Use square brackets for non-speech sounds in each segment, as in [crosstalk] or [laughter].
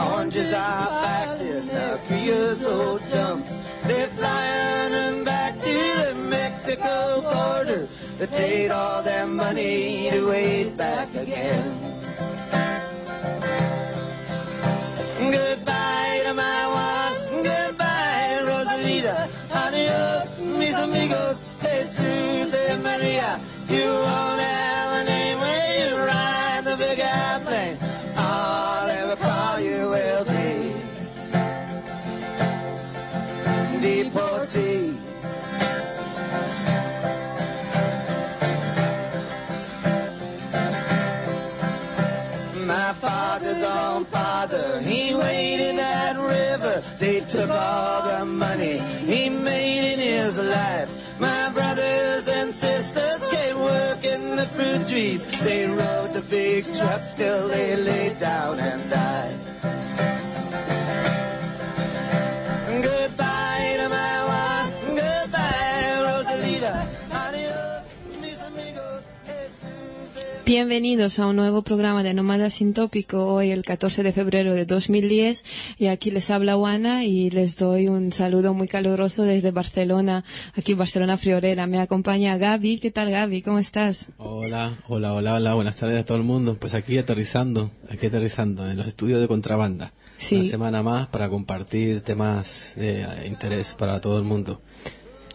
Oranges are packed in the creosote dumps. They're flying them back to the Mexico border. They trade all their money to wade back again. Took all the money he made in his life. My brothers and sisters can't work in the fruit trees. They rode the big trucks till they laid down and died. Bienvenidos a un nuevo programa de Nómada Sin Tópico, hoy el 14 de febrero de 2010 y aquí les habla Juana y les doy un saludo muy caluroso desde Barcelona, aquí Barcelona Friorera. Me acompaña Gaby, ¿qué tal Gaby? ¿Cómo estás? Hola, hola, hola, hola, buenas tardes a todo el mundo. Pues aquí aterrizando, aquí aterrizando en los estudios de contrabanda. Sí. Una semana más para compartir temas de interés para todo el mundo.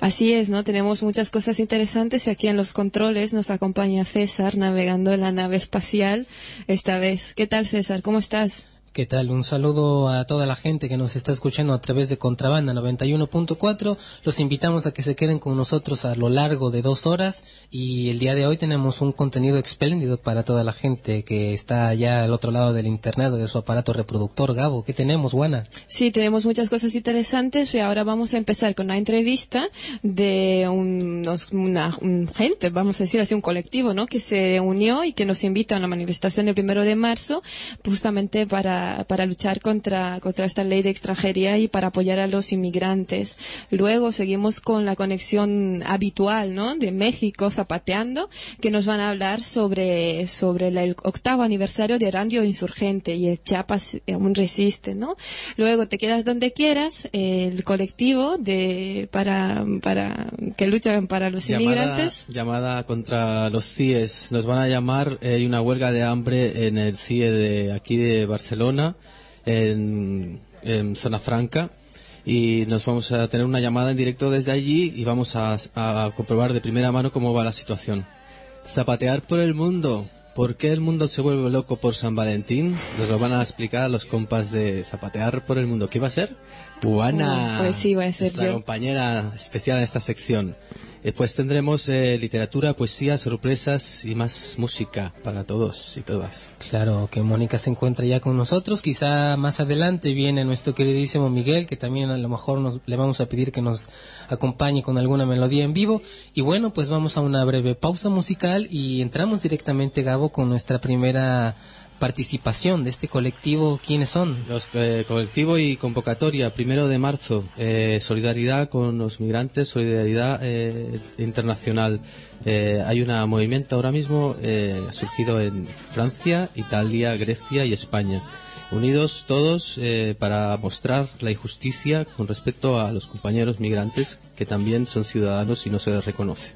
Así es, ¿no? Tenemos muchas cosas interesantes y aquí en los controles nos acompaña César navegando en la nave espacial esta vez. ¿Qué tal César? ¿Cómo estás? ¿Qué tal? Un saludo a toda la gente que nos está escuchando a través de Contrabanda 91.4. Los invitamos a que se queden con nosotros a lo largo de dos horas y el día de hoy tenemos un contenido espléndido para toda la gente que está allá al otro lado del internet o de su aparato reproductor. Gabo, ¿qué tenemos, Juana? Sí, tenemos muchas cosas interesantes y ahora vamos a empezar con una entrevista de unos, una un gente, vamos a decir así, un colectivo, ¿no? Que se unió y que nos invita a una manifestación el primero de marzo justamente para, para luchar contra, contra esta ley de extranjería y para apoyar a los inmigrantes. Luego seguimos con la conexión habitual, ¿no? De México zapateando, que nos van a hablar sobre, sobre la- el octavo aniversario de Radio Insurgente y el Chiapas eh, aún resiste, ¿no? Luego te quedas donde quieras, el colectivo de, para, para, que luchan para los Llamada, inmigrantes. llamada contra los CIEs. Nos van a llamar, eh, hay una huelga de hambre en el CIE de aquí de Barcelona, en, en Zona Franca. Y nos vamos a tener una llamada en directo desde allí y vamos a, a comprobar de primera mano cómo va la situación. Zapatear por el mundo. ¿Por qué el mundo se vuelve loco por San Valentín? Nos lo van a explicar los compas de Zapatear por el mundo. ¿Qué va a ser? Juana, pues sí, va a ser nuestra yo. compañera especial en esta sección. Después tendremos eh, literatura, poesía, sorpresas y más música para todos y todas. Claro que Mónica se encuentra ya con nosotros. Quizá más adelante viene nuestro queridísimo Miguel, que también a lo mejor nos, le vamos a pedir que nos acompañe con alguna melodía en vivo. Y bueno, pues vamos a una breve pausa musical y entramos directamente, Gabo, con nuestra primera participación de este colectivo. ¿Quiénes son? Los eh, colectivo y convocatoria, primero de marzo, eh, solidaridad con los migrantes, solidaridad eh, internacional. Eh, hay un movimiento ahora mismo eh, surgido en Francia, Italia, Grecia y España. Unidos todos eh, para mostrar la injusticia con respecto a los compañeros migrantes que también son ciudadanos y no se les reconoce.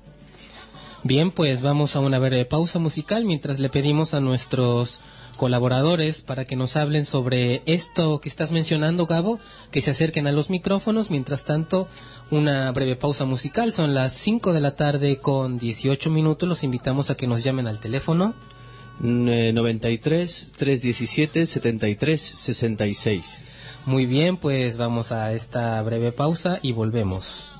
Bien, pues vamos a una breve pausa musical mientras le pedimos a nuestros colaboradores para que nos hablen sobre esto que estás mencionando, Gabo, que se acerquen a los micrófonos. Mientras tanto, una breve pausa musical. Son las 5 de la tarde con 18 minutos. Los invitamos a que nos llamen al teléfono. Mm, eh, 93 317 73 66. Muy bien, pues vamos a esta breve pausa y volvemos.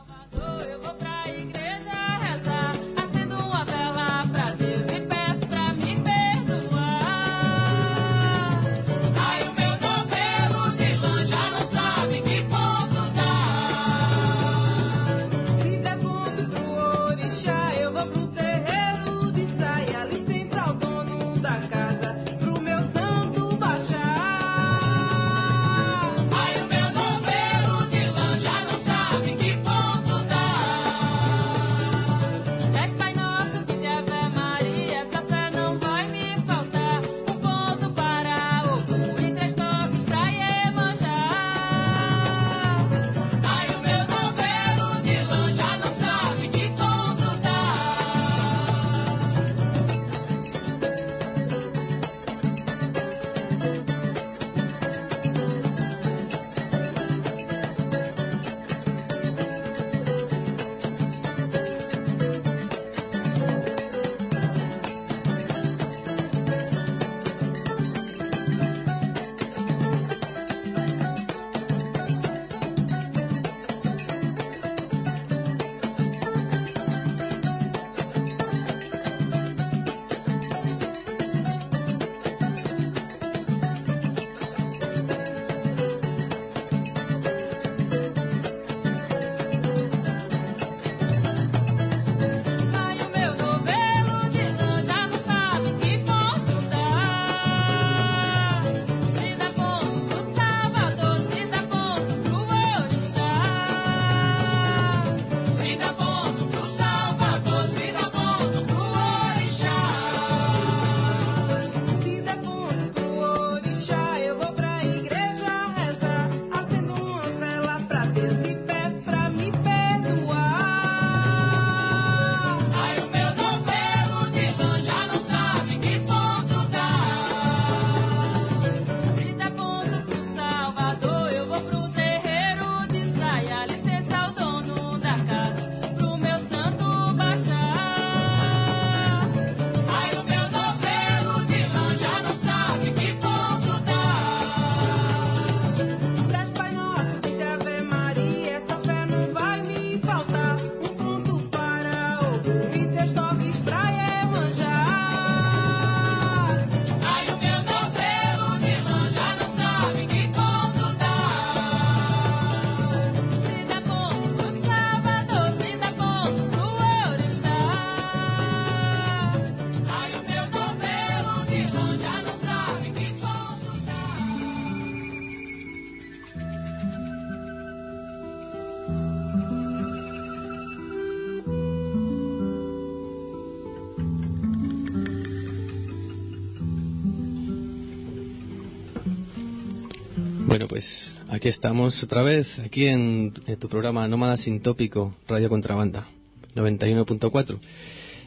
Pues aquí estamos otra vez, aquí en, tu programa Nómada Sin Tópico, Radio Contrabanda, 91.4.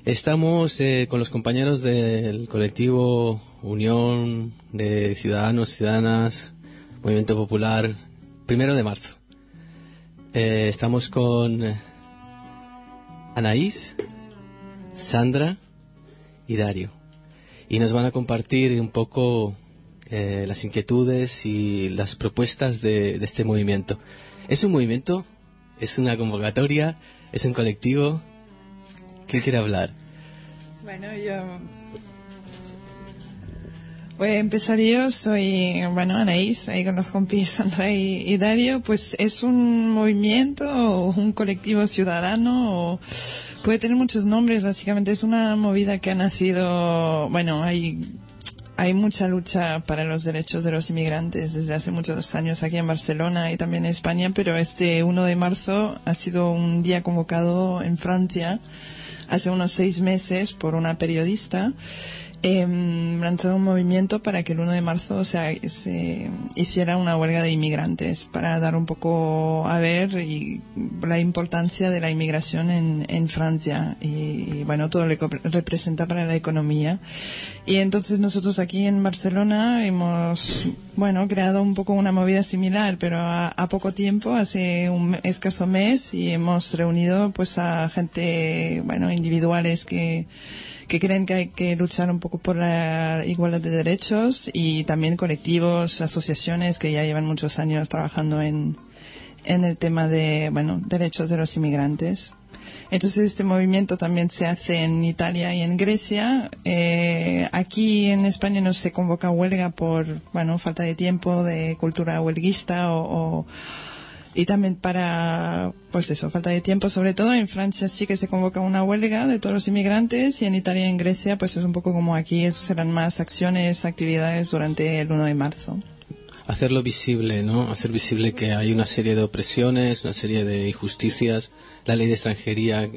Estamos eh, con los compañeros del colectivo Unión de Ciudadanos, Ciudadanas, Movimiento Popular, primero de marzo. Eh, estamos con eh, Anaís, Sandra y Dario. Y nos van a compartir un poco eh, las inquietudes y las propuestas de, de este movimiento. ¿Es un movimiento? ¿Es una convocatoria? ¿Es un colectivo? ¿Qué quiere hablar? Bueno, yo voy a empezar yo, soy, bueno, Anaís, ahí con los compis [laughs] Sandra y, y Dario, pues es un movimiento o un colectivo ciudadano o puede tener muchos nombres, básicamente es una movida que ha nacido, bueno, hay hay mucha lucha para los derechos de los inmigrantes desde hace muchos años aquí en Barcelona y también en España, pero este 1 de marzo ha sido un día convocado en Francia hace unos seis meses por una periodista eh, lanzado un movimiento para que el 1 de marzo o sea, se hiciera una huelga de inmigrantes para dar un poco a ver y la importancia de la inmigración en, en Francia. Y, y, bueno todo lo que representa para la economía. Y entonces nosotros aquí en Barcelona hemos bueno creado un poco una movida similar pero a, a poco tiempo hace un escaso mes y hemos reunido pues a gente bueno individuales que que creen que hay que luchar un poco por la igualdad de derechos y también colectivos, asociaciones que ya llevan muchos años trabajando en, en el tema de, bueno, derechos de los inmigrantes. Entonces este movimiento también se hace en Italia y en Grecia. Eh, aquí en España no se convoca huelga por, bueno, falta de tiempo, de cultura huelguista o, o y también para, pues eso, falta de tiempo, sobre todo en Francia sí que se convoca una huelga de todos los inmigrantes y en Italia y en Grecia pues es un poco como aquí, eso serán más acciones, actividades durante el 1 de marzo. Hacerlo visible, ¿no? Hacer visible que hay una serie de opresiones, una serie de injusticias, la ley de extranjería,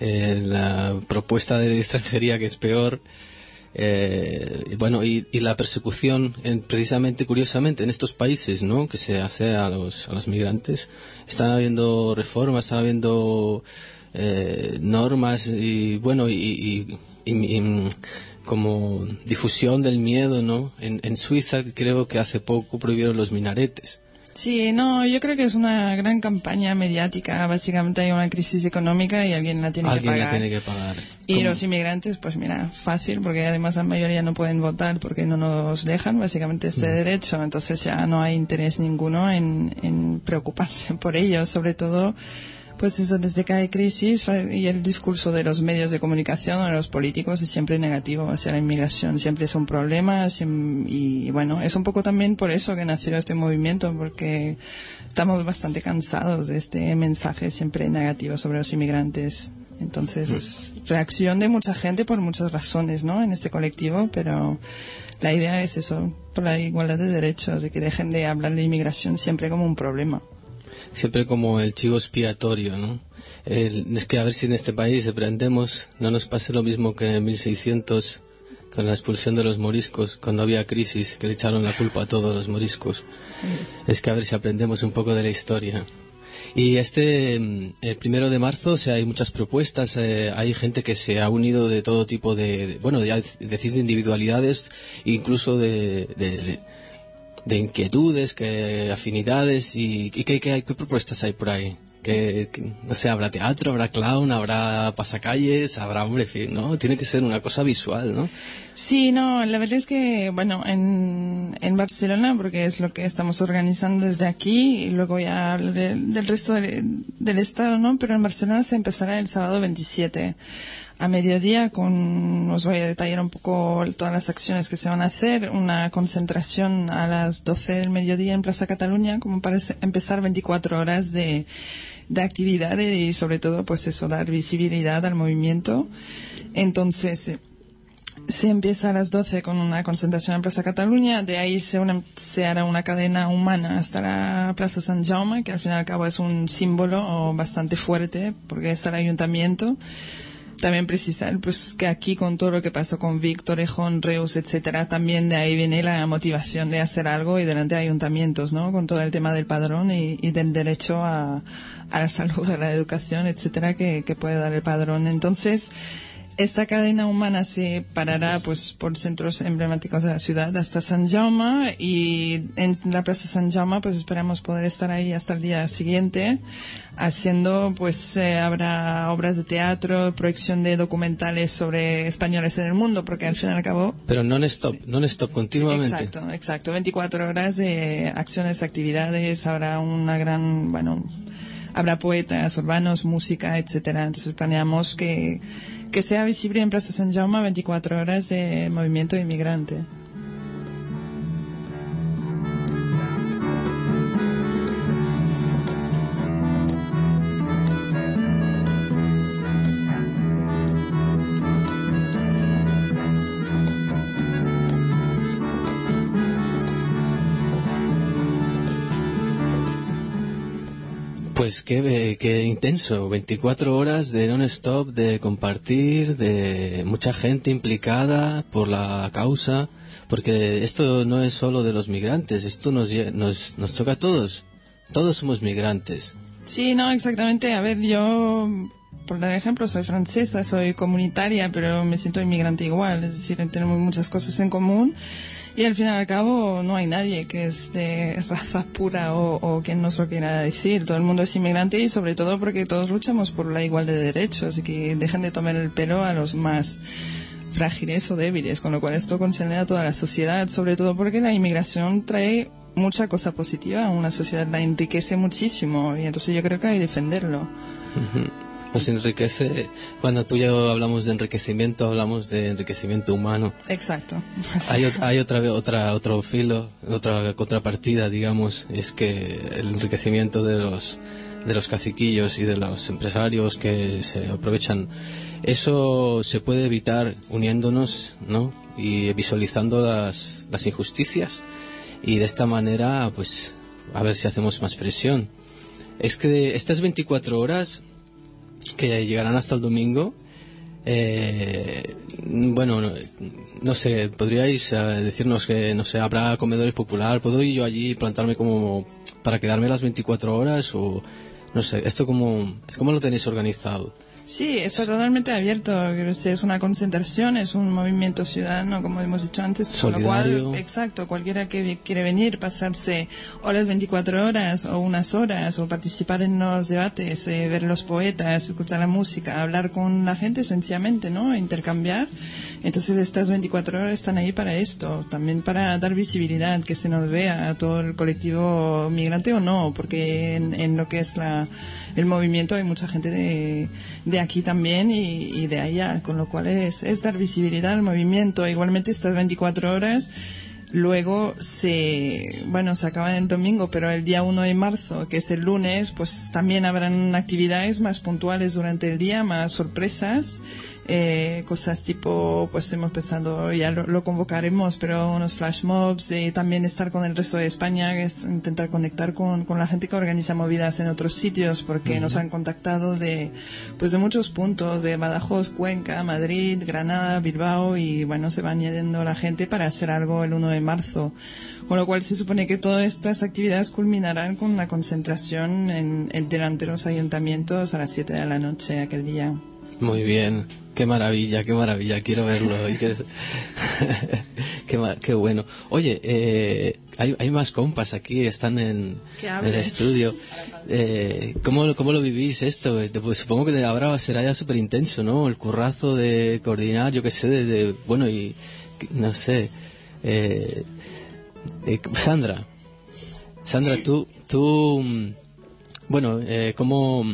eh, la propuesta de ley de extranjería que es peor, eh, bueno, y, y, la persecución, en, precisamente, curiosamente, en estos países, ¿no? Que se hace a los, a los migrantes, están habiendo reformas, están habiendo eh, normas y, bueno, y, y, como difusión del miedo, ¿no? En Suiza creo que hace poco prohibieron los minaretes. Sí, no, yo creo que es una gran campaña mediática. Básicamente hay una crisis económica y alguien la tiene alguien que pagar. La tiene que pagar. Y ¿Cómo? los inmigrantes, pues mira, fácil, porque además la mayoría no pueden votar porque no nos dejan básicamente este mm. derecho. Entonces ya no hay interés ninguno en, en preocuparse [laughs] por ellos, sobre todo pues eso, desde que hay crisis y el discurso de los medios de comunicación o de los políticos es siempre negativo hacia la inmigración, siempre es un problema y bueno, es un poco también por eso que nació este movimiento, porque estamos bastante cansados de este mensaje siempre negativo sobre los inmigrantes. Entonces, es reacción de mucha gente por muchas razones, ¿no? En este colectivo, pero la idea es eso, por la igualdad de derechos, de que dejen de hablar de inmigración siempre como un problema siempre como el chivo expiatorio, ¿no? El, es que a ver si en este país aprendemos, no nos pase lo mismo que en 1600 con la expulsión de los moriscos, cuando había crisis, que le echaron la culpa a todos los moriscos. Es que a ver si aprendemos un poco de la historia. Y este el primero de marzo, o hay muchas propuestas, eh, hay gente que se ha unido de todo tipo de, de bueno, ya decís de individualidades, incluso de, de, de de inquietudes, que afinidades y, ¿qué, qué, qué propuestas hay por ahí. Que, no sé, habrá teatro, habrá clown, habrá pasacalles, habrá, hombre, ¿no? Tiene que ser una cosa visual, ¿no? Sí, no, la verdad es que, bueno, en, en Barcelona, porque es lo que estamos organizando desde aquí, y luego ya de, del resto de, del estado, ¿no? Pero en Barcelona se empezará el sábado 27 a mediodía con, os voy a detallar un poco todas las acciones que se van a hacer, una concentración a las 12 del mediodía en Plaza Cataluña, como para empezar 24 horas de, de actividades y sobre todo pues eso, dar visibilidad al movimiento. Entonces, se empieza a las 12 con una concentración en Plaza Cataluña, de ahí se, una, se hará una cadena humana hasta la Plaza San Jaume, que al fin y al cabo es un símbolo bastante fuerte, porque es el ayuntamiento también precisar pues que aquí con todo lo que pasó con Víctor, Ejón, Reus, etcétera, también de ahí viene la motivación de hacer algo y delante de ayuntamientos, ¿no? Con todo el tema del padrón y, y del derecho a, a la salud, a la educación, etcétera, que, que puede dar el padrón. Entonces, esta cadena humana se parará pues por centros emblemáticos de la ciudad hasta San Jaume y en la Plaza San Jaume pues esperamos poder estar ahí hasta el día siguiente haciendo pues eh, habrá obras de teatro, proyección de documentales sobre españoles en el mundo porque al fin y al cabo Pero non-stop, non-stop, continuamente. Exacto, exacto. 24 horas de acciones, actividades, habrá una gran, bueno, habrá poetas urbanos, música, etcétera. Entonces planeamos que, que sea visible en Plaza San Jaume 24 horas de movimiento inmigrante. Qué, qué intenso, 24 horas de non-stop, de compartir, de mucha gente implicada por la causa, porque esto no es solo de los migrantes, esto nos, nos, nos toca a todos, todos somos migrantes. Sí, no, exactamente. A ver, yo, por dar ejemplo, soy francesa, soy comunitaria, pero me siento inmigrante igual. Es decir, tenemos muchas cosas en común. Y al fin y al cabo no hay nadie que es de raza pura o, o que nos lo quiera decir. Todo el mundo es inmigrante y sobre todo porque todos luchamos por la igualdad de derechos y que dejen de tomar el pelo a los más frágiles o débiles, con lo cual esto concierne a toda la sociedad, sobre todo porque la inmigración trae mucha cosa positiva una sociedad, la enriquece muchísimo y entonces yo creo que hay que defenderlo. Nos enriquece, cuando tú y yo hablamos de enriquecimiento, hablamos de enriquecimiento humano. Exacto. Hay, ot- hay otra, otra, otro filo, otra contrapartida, digamos, es que el enriquecimiento de los, de los caciquillos y de los empresarios que se aprovechan, eso se puede evitar uniéndonos, ¿no? Y visualizando las, las injusticias y de esta manera, pues, a ver si hacemos más presión. Es que estas 24 horas que llegarán hasta el domingo, eh, bueno, no, sé, podríais eh, decirnos que, no sé, habrá comedores popular, ¿puedo ir yo allí plantarme como para quedarme las 24 horas o no sé, esto como, es como lo tenéis organizado? Sí, está totalmente abierto. Es una concentración, es un movimiento ciudadano, como hemos dicho antes. Con lo Solidario. cual, exacto, cualquiera que quiere venir, pasarse o las 24 horas o unas horas, o participar en los debates, eh, ver los poetas, escuchar la música, hablar con la gente sencillamente, ¿no? Intercambiar. Entonces estas 24 horas están ahí para esto, también para dar visibilidad, que se nos vea a todo el colectivo migrante o no, porque en, lo que es la, el movimiento hay mucha gente de, de aquí también y, de allá, con lo cual es, es dar visibilidad al movimiento. Igualmente estas 24 horas Luego se, bueno, se acaba el domingo, pero el día 1 de marzo, que es el lunes, pues también habrán actividades más puntuales durante el día, más sorpresas, eh, cosas tipo, pues hemos pensado, ya lo, lo convocaremos, pero unos flash mobs, y también estar con el resto de España, es intentar conectar con, con la gente que organiza movidas en otros sitios, porque nos han contactado de, pues de muchos puntos, de Badajoz, Cuenca, Madrid, Granada, Bilbao, y bueno, se va añadiendo la gente para hacer algo el 1 de marzo. Con lo cual se supone que todas estas actividades culminarán con una concentración en, en delante de los ayuntamientos a las 7 de la noche aquel día. Muy bien, qué maravilla, qué maravilla, quiero verlo. [laughs] qué, qué bueno. Oye, eh, hay, hay más compas aquí, están en, el estudio. Eh, ¿cómo, ¿Cómo lo vivís esto? Eh, Pues supongo que ahora será ya súper intenso, ¿no? El currazo de coordinar, yo qué sé, de, de- bueno, y no sé. Eh, eh, Sandra, Sandra, tú, tú, mm, bueno, eh, ¿cómo,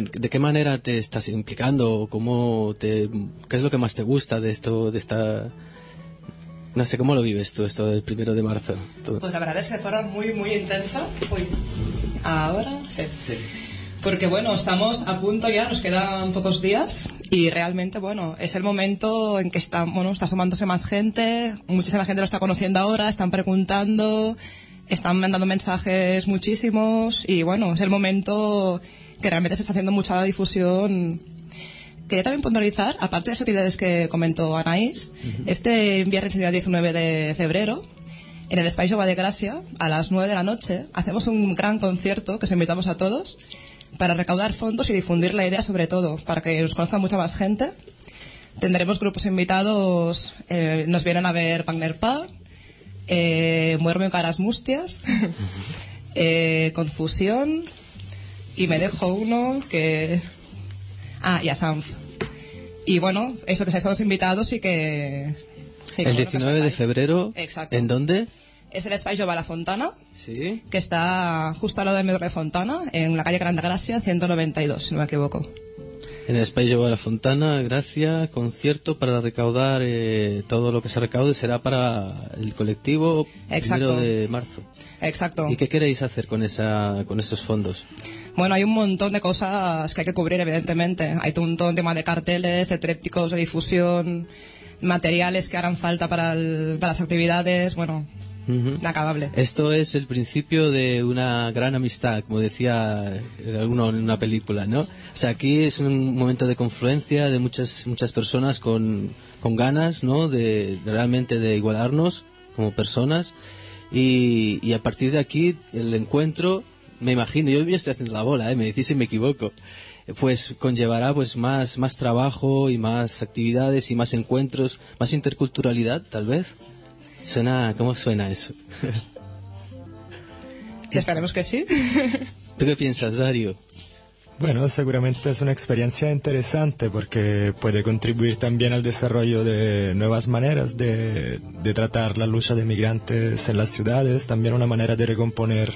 ¿de qué manera te estás implicando? ¿Cómo te, ¿Qué es lo que más te gusta de esto, de esta... No sé, ¿cómo lo vives tú, esto del primero de marzo? Tú? Pues la verdad es que fuera muy, muy intensa. Uy. Ahora sí. Porque bueno, estamos a punto ya, nos quedan pocos días y realmente, bueno, es el momento en que está, bueno, está sumándose más gente, muchísima gente lo está conociendo ahora, están preguntando, están mandando mensajes muchísimos y bueno, es el momento que realmente se está haciendo mucha difusión. Quería también puntualizar, aparte de las actividades que comentó Anaís, este viernes día 19 de febrero, en el Espacio de Gracia, a las 9 de la noche, hacemos un gran concierto que os invitamos a todos para recaudar fondos y difundir la idea sobre todo, para que nos conozca mucha más gente. Tendremos grupos invitados, eh, nos vienen a ver Wagner Pa, eh, Muermo en Caras Mustias, eh, Confusión, y me dejo uno que... Ah, y a Sanf. Y bueno, eso que seáis todos invitados y que... El bueno, que 19 de febrero, Exacto. ¿en dónde? Es el Espai Jove a la Fontana, Sí. que está justo al lado del metro de Fontana, en la calle Grande Gracia, 192, si no me equivoco. En el Espacio de la Fontana, gracias, concierto para recaudar eh, todo lo que se recaude será para el colectivo Exacto. primero de marzo. Exacto. ¿Y qué queréis hacer con esa con esos fondos? Bueno, hay un montón de cosas que hay que cubrir, evidentemente. Hay un montón de tema de carteles, de trípticos, de difusión, materiales que harán falta para, el- para las actividades. Bueno, Ujú. inacabable. Esto es el principio de una gran amistad, como decía eh, alguno en una película, ¿no? O sea, aquí es un momento de confluencia de muchas muchas personas con, con ganas, ¿no? De, de realmente de igualarnos como personas y, y a partir de aquí el encuentro, me imagino, yo ya estoy haciendo la bola, ¿eh? Me decís si me equivoco. Pues conllevará pues más más trabajo y más actividades y más encuentros, más interculturalidad, tal vez. Suena, ¿cómo suena eso? [laughs] Esperemos que sí. [laughs] ¿Tú qué piensas, Dario? Bueno, seguramente es una experiencia interesante porque puede contribuir también al desarrollo de nuevas maneras de, de tratar la lucha de migrantes en las ciudades, también una manera de recomponer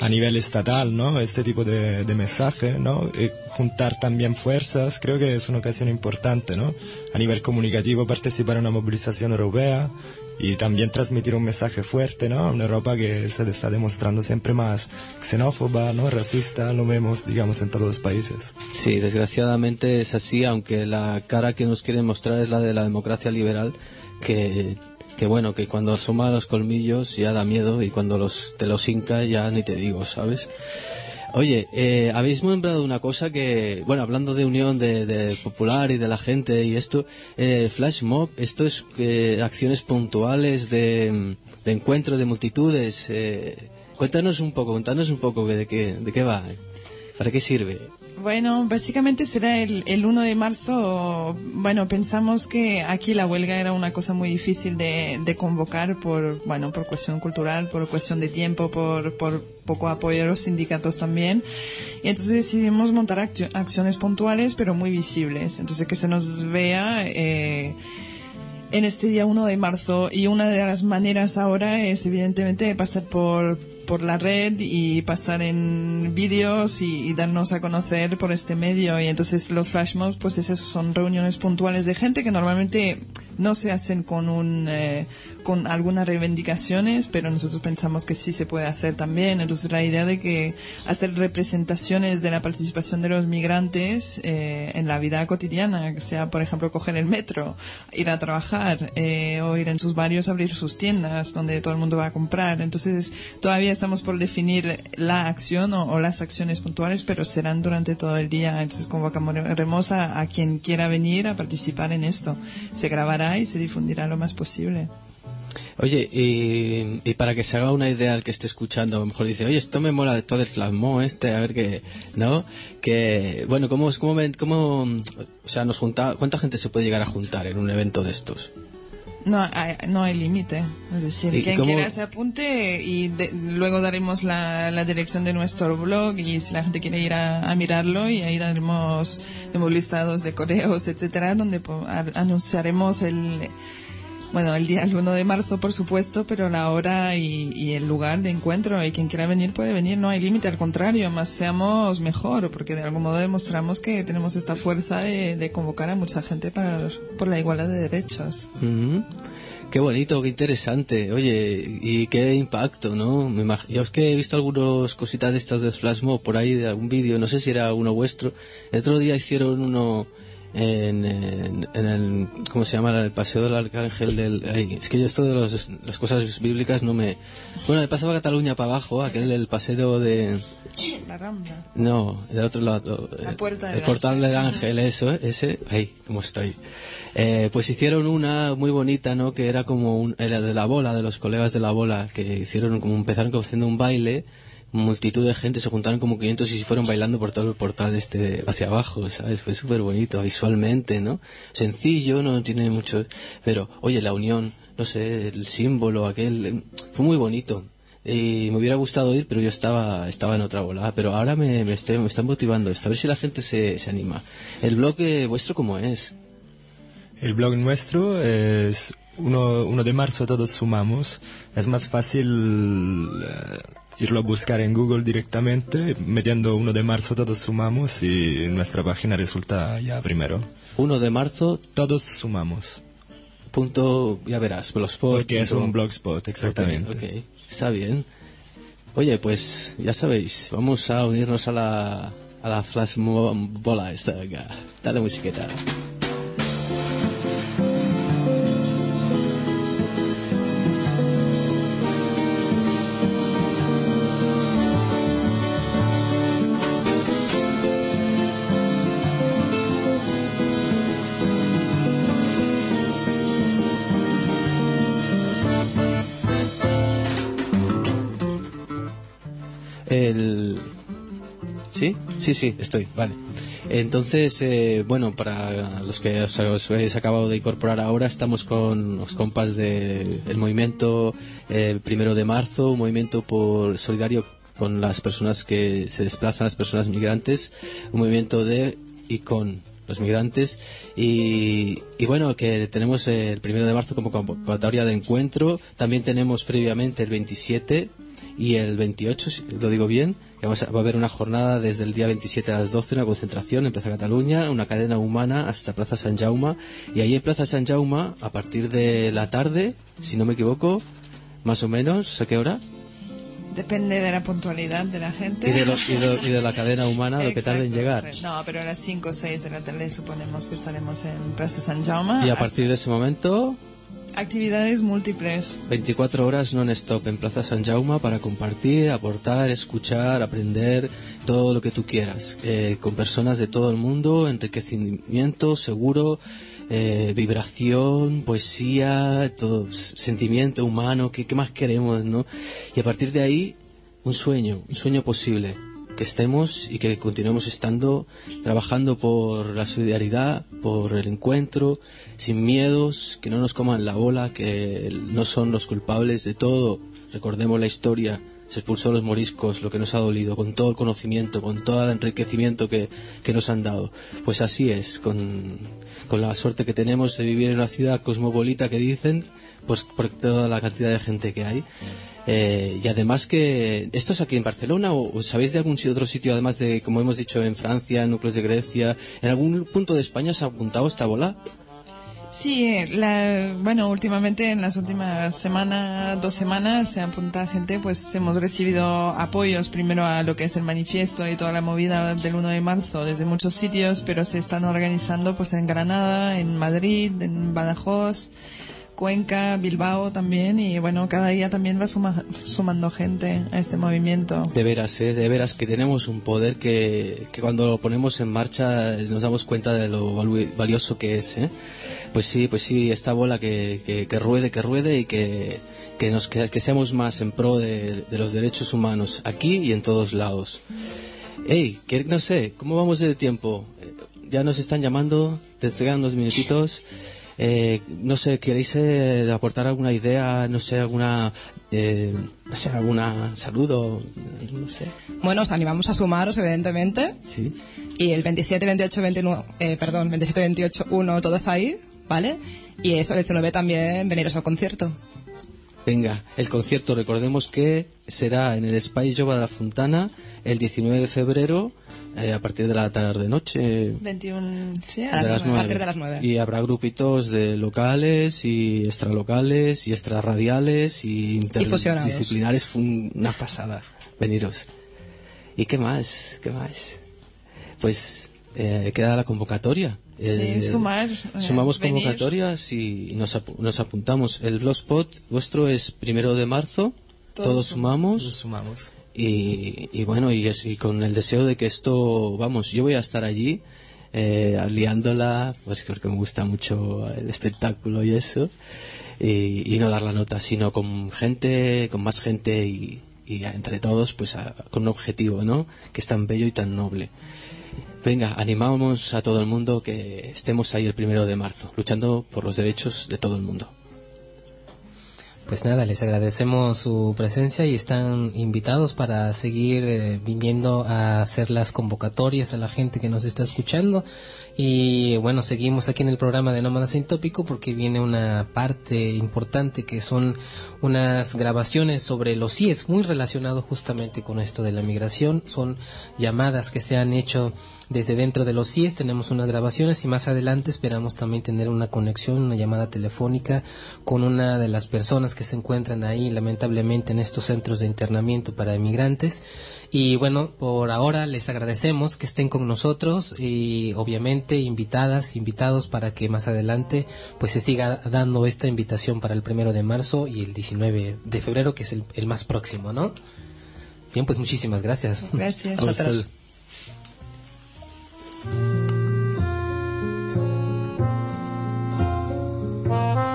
a nivel estatal, ¿no? Este tipo de, de mensaje, ¿no? Y juntar también fuerzas, creo que es una ocasión importante, ¿no? A nivel comunicativo participar en una movilización europea y también transmitir un mensaje fuerte, ¿no? Una Europa que se está demostrando siempre más xenófoba, ¿no? Racista, lo vemos, digamos, en todos los países. Sí, desgraciadamente es así, aunque la cara que nos quieren mostrar es la de la democracia liberal, que, que bueno, que cuando asoma los colmillos ya da miedo y cuando los, te los hinca ya ni te digo, ¿sabes? Oye, eh, habéis nombrado una cosa que, bueno, hablando de unión de, de popular y de la gente y esto, eh, flash mob, esto es eh, acciones puntuales de, de encuentro de multitudes. eh, cuéntanos un poco, cuéntanos un poco de qué, de qué va, para qué sirve. Bueno, básicamente será el, el 1 de marzo. Bueno, pensamos que aquí la huelga era una cosa muy difícil de, de convocar por, bueno, por cuestión cultural, por cuestión de tiempo, por, por poco apoyo a los sindicatos también. Y entonces decidimos montar acciones puntuales, pero muy visibles. Entonces que se nos vea, eh, en este día 1 de marzo y una de las maneras ahora es evidentemente pasar por, por la red y pasar en vídeos y, darnos a conocer por este medio. Y entonces los flash mobs pues esas son reuniones puntuales de gente que normalmente no se hacen con un eh, con algunas reivindicaciones pero nosotros pensamos que sí se puede hacer también. Entonces la idea de que hacer representaciones de la participación de los migrantes eh, en la vida cotidiana que sea por ejemplo coger el metro ir a trabajar eh, o ir en sus barrios a abrir sus tiendas donde todo el mundo va a comprar. Entonces todavía estamos por definir la acción o, las acciones puntuales pero serán durante todo el día. Entonces convocamos a, a quien quiera venir a participar en esto. Se grabará y se difundirá lo más posible Oye, y, y para que se haga una idea al que esté escuchando, a lo mejor dice, oye, esto me mola de todo el flasmo este, a ver qué, ¿no? Que, bueno, ¿cómo, cómo, cómo, o sea, nos junta, ¿cuánta gente se puede llegar a juntar en un evento de estos? No hay, no hay límite. Es decir, ¿Y quien cómo- quiera se apunte y de- luego daremos la, la dirección de nuestro blog y si la gente quiere ir a, a mirarlo y ahí daremos tenemos listados de correos, etcétera, donde anunciaremos el bueno, el día el 1 de marzo, por supuesto, pero la hora y, y el lugar de encuentro y quien quiera venir puede venir, no hay límite, al contrario, más seamos mejor, porque de algún modo demostramos que tenemos esta fuerza de, convocar a mucha gente para, por la igualdad de derechos. Ujú. Qué bonito, qué interesante. Oye, y qué impacto, ¿no? Me Yo es que he visto algunas cositas de estas de Flashmob por ahí, de algún vídeo, no sé si era uno vuestro. El otro día hicieron uno en, en- en el, ¿cómo se llama? El paseo del Arcángel del... ay, es que yo esto de los- las cosas bíblicas no me... Bueno, el paseo de Cataluña para abajo, aquel del paseo de... La Rambla. No, del otro lado. La eh, puerta del El portal del ángel, eso, ¿eh? ese. Ahí, ¿cómo estoy? Eh, pues hicieron una muy bonita, ¿no? Que era como un, era de la bola, de los colegas de la bola, que hicieron como empezaron haciendo un baile, multitud de gente, se juntaron como 500 y se fueron bailando por todo el portal este hacia abajo, ¿sabes? Fue súper bonito visualmente, ¿no? Sencillo, no tiene mucho, pero oye, la unión, no sé, el símbolo, aquel, fue muy bonito. Y me hubiera gustado ir, pero yo estaba, estaba en otra bola. Pero ahora me, me, estoy- me está motivando esto. A ver si la gente se, se anima. ¿El blog eh, vuestro cómo es? El blog nuestro es 1 de marzo todos sumamos. Es más fácil eh, irlo a buscar en Google directamente, metiendo 1 de marzo todos sumamos y nuestra página resulta ya primero. 1 de marzo, Todos sumamos. punto, ya verás, blogspot. Porque es un blogspot, exactamente. Ok, ok, está bien. Oye, pues ya sabéis, vamos a unirnos a la, a la flash bola esta de acá. Dale musiqueta. ¿Sí? Sí, estoy, vale. Entonces, eh, bueno, para los que os, os habéis acabado de incorporar ahora, estamos con los compas del movimiento eh, primero de marzo, un movimiento por solidario con las personas que se desplazan, las personas migrantes, un movimiento de y con los migrantes y, y bueno que tenemos el primero de marzo como convocatoria de encuentro también tenemos previamente el 27 y el 28, si lo digo bien, que vamos a- va a haber una jornada desde el día 27 a las 12, una concentración en Plaza Cataluña, una cadena humana hasta Plaza San Jaume, y ahí en Plaza San Jaume, a partir de la tarde, si no me equivoco, más o menos, ¿a qué hora? Depende de la puntualidad de la gente. Y de, lo- y de- y de la cadena humana, lo que tarde en llegar. sí. No, pero a las 5 o 6 de la tarde suponemos que estaremos en Plaza San Jaume. Y a partir de ese momento, Actividades múltiples. 24 horas non-stop en Plaza San Jaume para compartir, aportar, escuchar, aprender, todo lo que tú quieras, eh, con personas de todo el mundo, enriquecimiento seguro, eh, vibración, poesía, todo, sentimiento humano, ¿qué, ¿qué más queremos, no? Y a partir de ahí, un sueño, un sueño posible, que estemos y que continuemos estando trabajando por la solidaridad, por el encuentro, sin miedos, que no nos coman la bola, que no son los culpables de todo. Recordemos la historia, se expulsó a los moriscos, lo que nos ha dolido, con todo el conocimiento, con todo el enriquecimiento que, que nos han dado. Pues así es, con, con la suerte que tenemos de vivir en una ciudad cosmopolita que dicen, pues por toda la cantidad de gente que hay. Eh, y además que esto es aquí en Barcelona o, sabéis de algún otro sitio además de como hemos dicho en Francia, en núcleos de Grecia, en algún punto de España se ha apuntado esta bola. Sí, la, bueno, últimamente en las últimas semanas, dos semanas, se apunta gente, pues hemos recibido apoyos primero a lo que es el manifiesto y toda la movida del 1 de marzo desde muchos sitios, pero se están organizando pues en Granada, en Madrid, en Badajoz, Cuenca, Bilbao también y bueno, cada día también va suma- sumando gente a este movimiento. De veras, ¿eh? de veras que tenemos un poder que, que cuando lo ponemos en marcha nos damos cuenta de lo valioso que es. ¿eh? Pues sí, pues sí, esta bola que, que, que ruede, que ruede y que, que, nos, que, que seamos más en pro de, de los derechos humanos aquí y en todos lados. Hey, que no sé, ¿cómo vamos de tiempo? Eh, Ya nos están llamando, te quedan unos minutitos. Eh, no sé, ¿queréis eh, aportar alguna idea? No sé, alguna, eh, no sé, alguna saludo, no sé. Bueno, os animamos a sumaros, evidentemente. Sí. Y el 27, 28, 29, eh, perdón, 27, 28, 1, todos ahí, ¿vale? Y eso, el 19 también, veniros al concierto. Venga, el concierto, recordemos que será en el Spice Jova de la Fontana el 19 de febrero eh, a partir de la tarde-noche. 21, sí, A las de las nueve, a nueve. partir de las nueve. Y habrá grupitos de locales y extralocales y extrarradiales y interdisciplinares. Fue un- una pasada. Veniros. ¿Y qué más? ¿Qué más? Pues eh, queda la convocatoria. Sí, sumar, eh, Sumamos venir. convocatorias y nos, apu- nos apuntamos. El blogspot vuestro es primero de marzo. Todos Todos, sum- sumamos. Nos sumamos. Y, y bueno, y, con el deseo de que esto, vamos, yo voy a estar allí eh, liándola, pues porque me gusta mucho el espectáculo y eso, y, y no dar la nota, sino con gente, con más gente y, y entre todos, pues a- con un objetivo, ¿no? Que es tan bello y tan noble. Venga, animamos a todo el mundo que estemos ahí el primero de marzo, luchando por los derechos de todo el mundo. Pues nada, les agradecemos su presencia y están invitados para seguir eh, viniendo a hacer las convocatorias a la gente que nos está escuchando. Y bueno, seguimos aquí en el programa de Nómadas Sin Tópico porque viene una parte importante que son unas grabaciones sobre los CIES, muy relacionado justamente con esto de la migración. Son llamadas que se han hecho desde dentro de los CIES tenemos unas grabaciones y más adelante esperamos también tener una conexión, una llamada telefónica con una de las personas que se encuentran ahí lamentablemente en estos centros de internamiento para emigrantes. Y bueno, por ahora les agradecemos que estén con nosotros y obviamente invitadas, invitados para que más adelante pues se siga dando esta invitación para el primero de marzo y el 19 de febrero que es el, el más próximo, ¿no? Bien, pues muchísimas gracias. Gracias. Nosotros. Out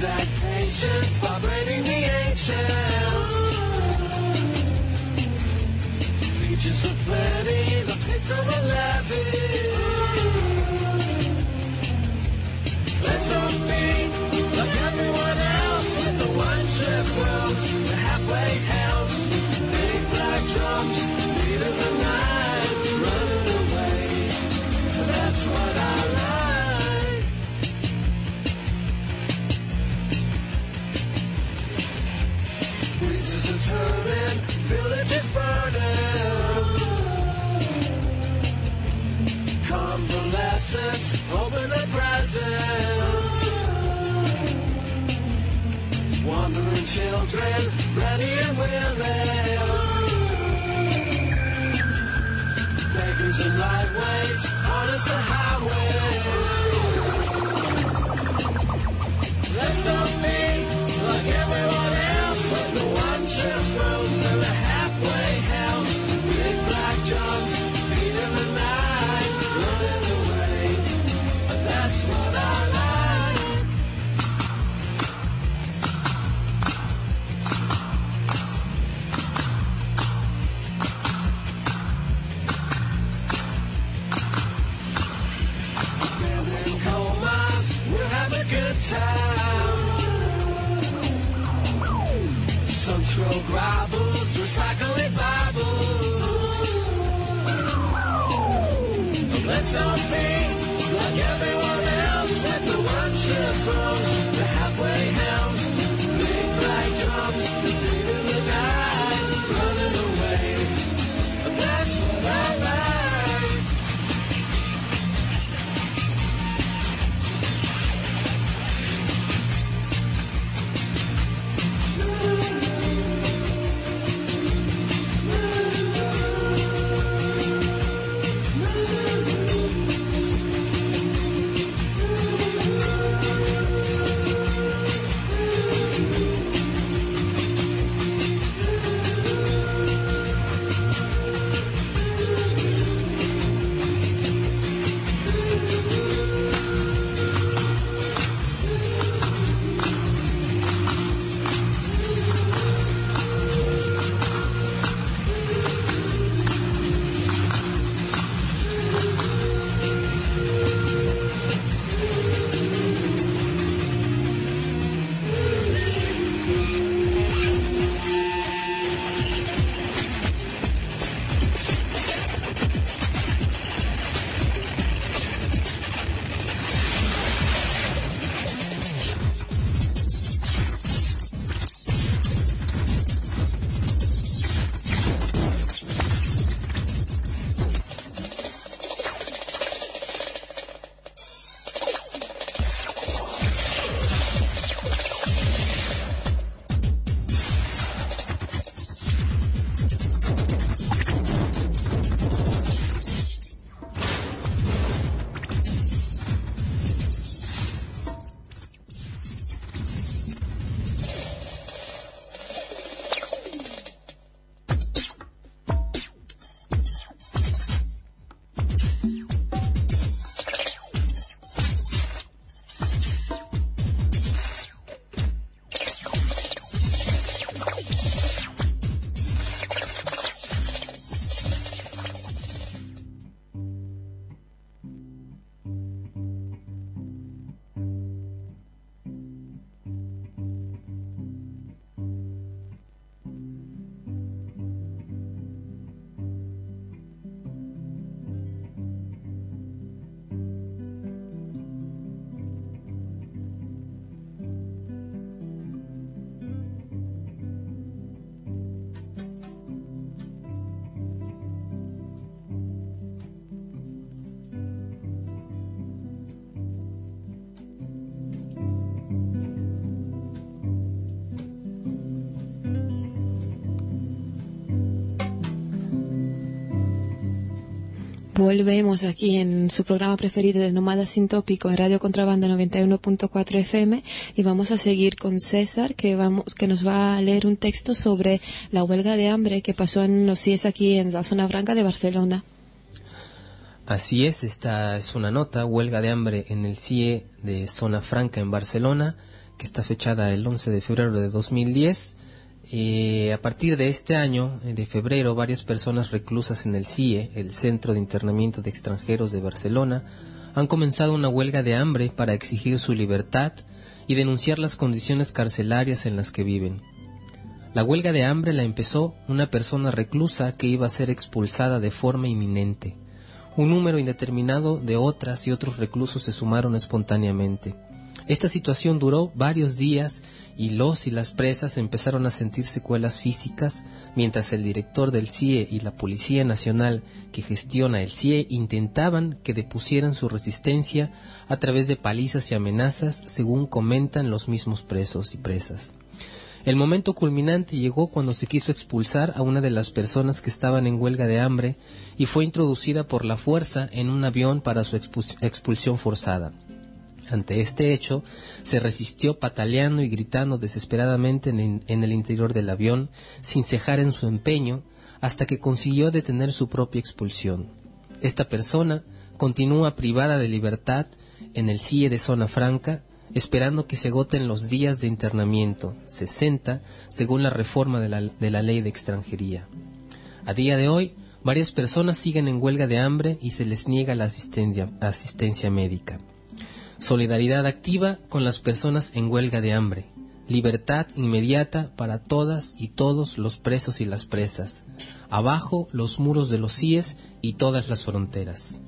Excitations vibrating the eggshells. Features are flirty, the pics are lavish. Let's not be children, ready and willing. Beggars and light weights, on the highway. Volvemos aquí en su programa preferido de Nómada Sin Tópico en Radio Contrabanda 91.4 FM y vamos a seguir con César que vamos que nos va a leer un texto sobre la huelga de hambre que pasó en los CIES aquí en la zona franca de Barcelona. Así es, esta es una nota, huelga de hambre en el CIE de Zona Franca en Barcelona, que está fechada el 11 de febrero de 2010. Eh, a partir de este año, eh, de febrero, varias personas reclusas en el CIE, el Centro de Internamiento de Extranjeros de Barcelona, han comenzado una huelga de hambre para exigir su libertad y denunciar las condiciones carcelarias en las que viven. La huelga de hambre la empezó una persona reclusa que iba a ser expulsada de forma inminente. Un número indeterminado de otras y otros reclusos se sumaron espontáneamente. Esta situación duró varios días y los y las presas empezaron a sentir secuelas físicas, mientras el director del CIE y la Policía Nacional que gestiona el CIE intentaban que depusieran su resistencia a través de palizas y amenazas, según comentan los mismos presos y presas. El momento culminante llegó cuando se quiso expulsar a una de las personas que estaban en huelga de hambre y fue introducida por la fuerza en un avión para su expu- expulsión forzada. Ante este hecho, se resistió pataleando y gritando desesperadamente en, el interior del avión, sin cejar en su empeño, hasta que consiguió detener su propia expulsión. Esta persona continúa privada de libertad en el CIE de Zona Franca, esperando que se agoten los días de internamiento, 60, según la reforma de la, ley de extranjería. A día de hoy, varias personas siguen en huelga de hambre y se les niega la asistencia médica. Solidaridad activa con las personas en huelga de hambre. Libertad inmediata para todas y todos los presos y las presas. Abajo los muros de los CIES y todas las fronteras.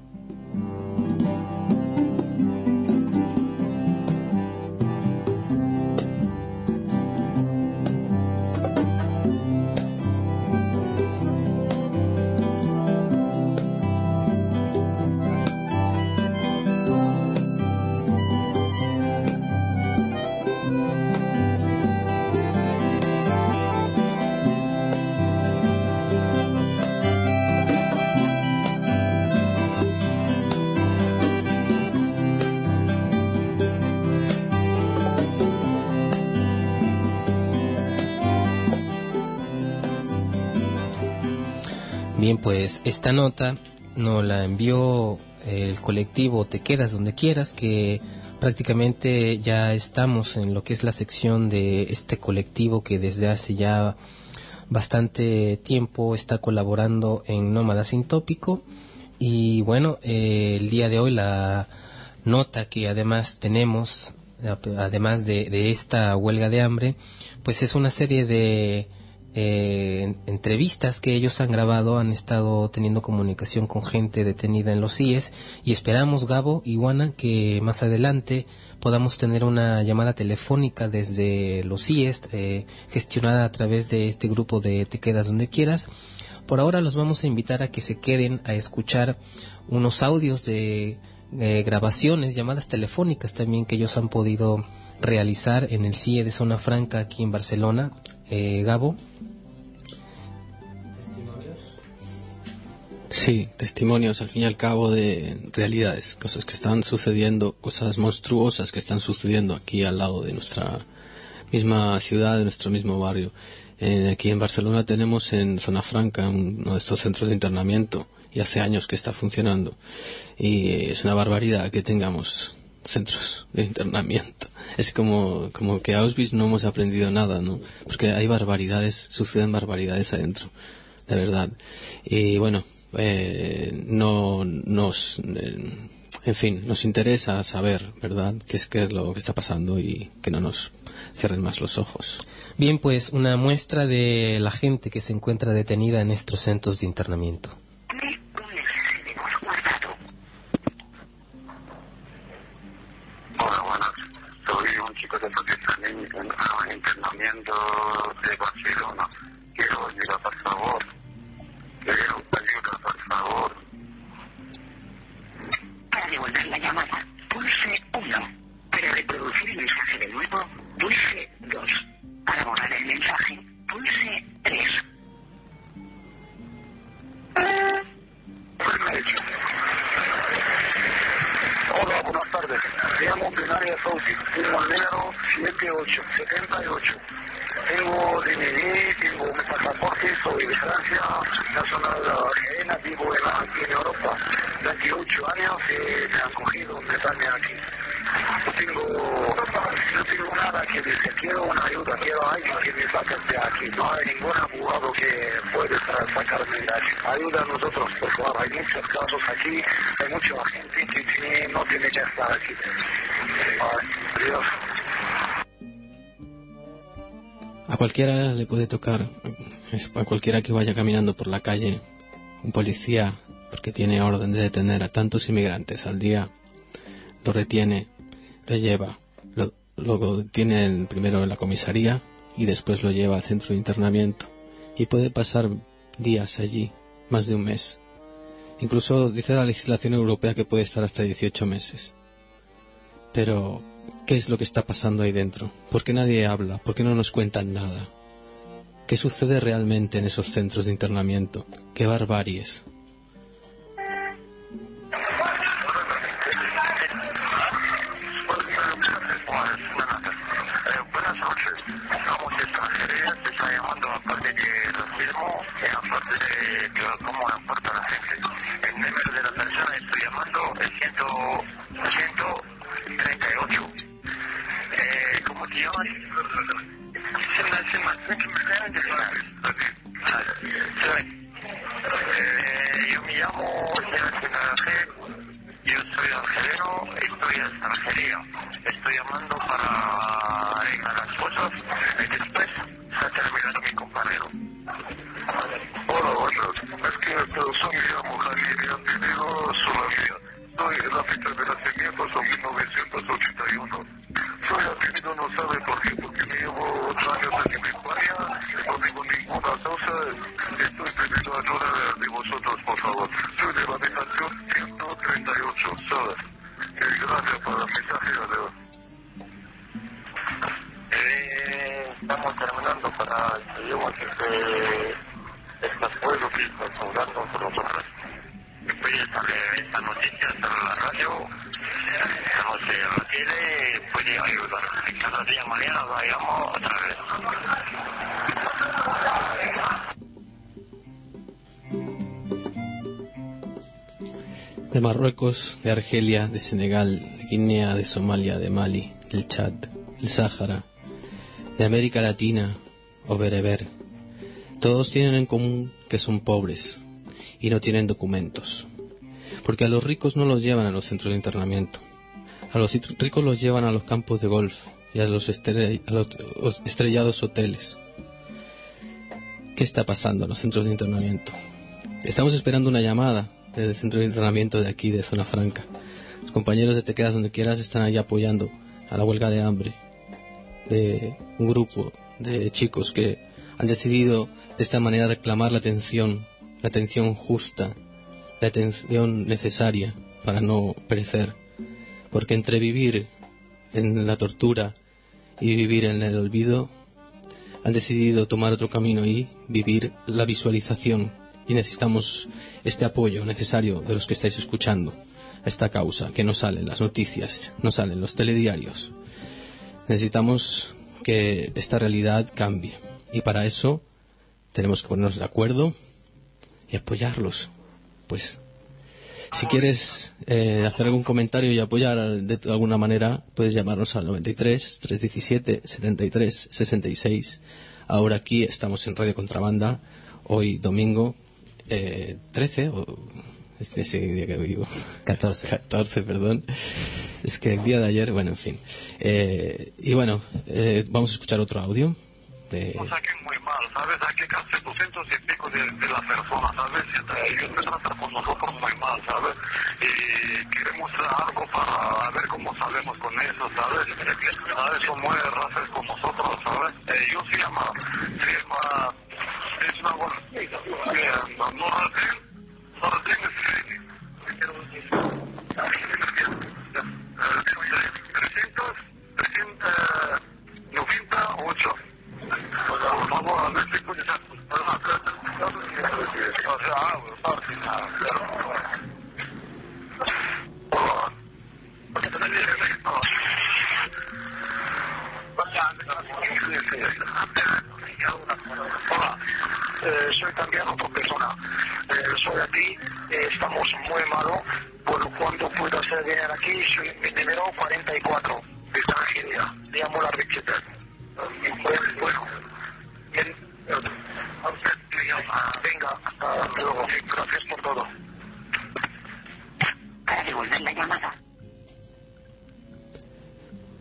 Pues esta nota nos la envió el colectivo Te Quedas Donde Quieras, que prácticamente ya estamos en lo que es la sección de este colectivo que desde hace ya bastante tiempo está colaborando en Nómada Sin Tópico. Y bueno, eh, el día de hoy la nota que además tenemos, además de, de esta huelga de hambre, pues es una serie de eh, entrevistas que ellos han grabado, han estado teniendo comunicación con gente detenida en los CIES y esperamos, Gabo y Juana, que más adelante podamos tener una llamada telefónica desde los CIES, eh, gestionada a través de este grupo de Te Quedas Donde Quieras. Por ahora los vamos a invitar a que se queden a escuchar unos audios de eh, grabaciones, llamadas telefónicas también que ellos han podido realizar en el CIE de Zona Franca aquí en Barcelona. Eh, Gabo. Sí, testimonios al fin y al cabo de realidades, cosas que están sucediendo, cosas monstruosas que están sucediendo aquí al lado de nuestra misma ciudad, de nuestro mismo barrio. En- aquí en Barcelona tenemos en Zona Franca uno de estos centros de internamiento y hace años que está funcionando. Y es una barbaridad que tengamos centros de internamiento. [laughs] Es como, como que a Auschwitz no hemos aprendido nada, ¿no? Porque hay barbaridades, suceden barbaridades adentro, de verdad. Y bueno, eh, no nos, eh, en fin, nos interesa saber, ¿verdad?, qué es, qué es lo que está pasando y que no nos cierren más los ojos. Bien, pues una muestra de la gente que se encuentra detenida en estos centros de internamiento. Hola, buenas. Soy un chico de protección en, en, en internamiento de Barcelona. Quiero ayuda, por favor. Leo, ayuda, por favor. Para devolver la llamada, pulse 1. Para reproducir el mensaje de nuevo, pulse 2. Para borrar el mensaje, pulse 3. Hola, buenas tardes. Llamo Plenaria Sauci, número 7878. Tengo DNI, tengo mi pasaporte, soy de Francia, nacional argelina, vivo en, aquí en Europa. 28 años y me han cogido, me dan aquí. No tengo, no tengo nada que decir, quiero una ayuda, quiero alguien que me saque de aquí. No hay ningún abogado que pueda sa- sacarme de aquí. Ayuda a nosotros, por favor. Hay muchos casos aquí, hay mucha gente que no tiene que estar aquí. Ay, Adiós. Cualquiera le puede tocar, a cualquiera que vaya caminando por la calle, un policía, porque tiene orden de detener a tantos inmigrantes al día, lo retiene, lo lleva, lo, lo detiene en- primero en la comisaría y después lo lleva al centro de internamiento y puede pasar días allí, más de un mes. Incluso dice la legislación europea que puede estar hasta 18 meses. Pero, ¿qué es lo que está pasando ahí dentro? ¿Por qué nadie habla? ¿Por qué no nos cuentan nada? ¿Qué sucede realmente en esos centros de internamiento? ¿Qué barbaries? Eh. El número de la persona estoy llamando es 100, 138. Eh, Eh, yo me llamo yo soy estoy en extranjería. Estoy llamando para las cosas y después se ha mi compañero. Hola. Es que soy mi de nacimiento No sabe por qué, porque llevo ocho años aquí en España, no tengo ninguna causa, estoy pidiendo ayuda de, de vosotros, por favor. Soy de la habitación 138, ¿sabes? Eh, gracias por el mensaje, adiós. Eh, estamos terminando para que que estas pueblo que estás hablando por nosotros. Después sale esta noticia en la radio, De Marruecos, de Argelia, de Senegal, de Guinea, de Somalia, de Mali, del Chad, del Sáhara, de América Latina o bereber. Todos tienen en común que son pobres y no tienen documentos. Porque a los ricos no los llevan a los centros de internamiento. A los ricos los llevan a los campos de golf y a los, estrellados hoteles. ¿Qué está pasando en los centros de internamiento? Estamos esperando una llamada del centro de entrenamiento de aquí, de Zona Franca. Los compañeros de Te Quedas Donde Quieras están ahí apoyando a la huelga de hambre de un grupo de chicos que han decidido de esta manera reclamar la atención, la atención justa, la atención necesaria para no perecer. Porque entre vivir en la tortura y vivir en el olvido, han decidido tomar otro camino y vivir la visualización. Y necesitamos este apoyo necesario de los que estáis escuchando a esta causa, que no salen las noticias, no salen los telediarios. Necesitamos que esta realidad cambie. Y para eso tenemos que ponernos de acuerdo y apoyarlos. Pues si quieres eh, hacer algún comentario y apoyar de alguna manera, puedes llamarnos al 93 317 73 66. Ahora aquí estamos en Radio Contrabanda, hoy domingo eh, 13 o este ese día que vivo. 14 14 [laughs] perdón. Es que el día de ayer bueno en fin. Eh, y bueno eh, vamos a escuchar otro audio de Nos saquen muy mal, ¿sabes? Aquí casi 200 y pico de, de las personas, ¿sabes? Ellos tratan con nosotros muy mal, ¿sabes? Y queremos algo para ver cómo sabemos con eso, ¿sabes? ¿Sabes? Son muy races con nosotros, ¿sabes? Ellos se llama, se llama, es una buena, eh, no, no raten, no raten es 300, 398 soy cambiado por persona. Eh, soy aquí, eh, estamos muy malo. Por cuanto pueda ser llegar aquí, soy mi número 44.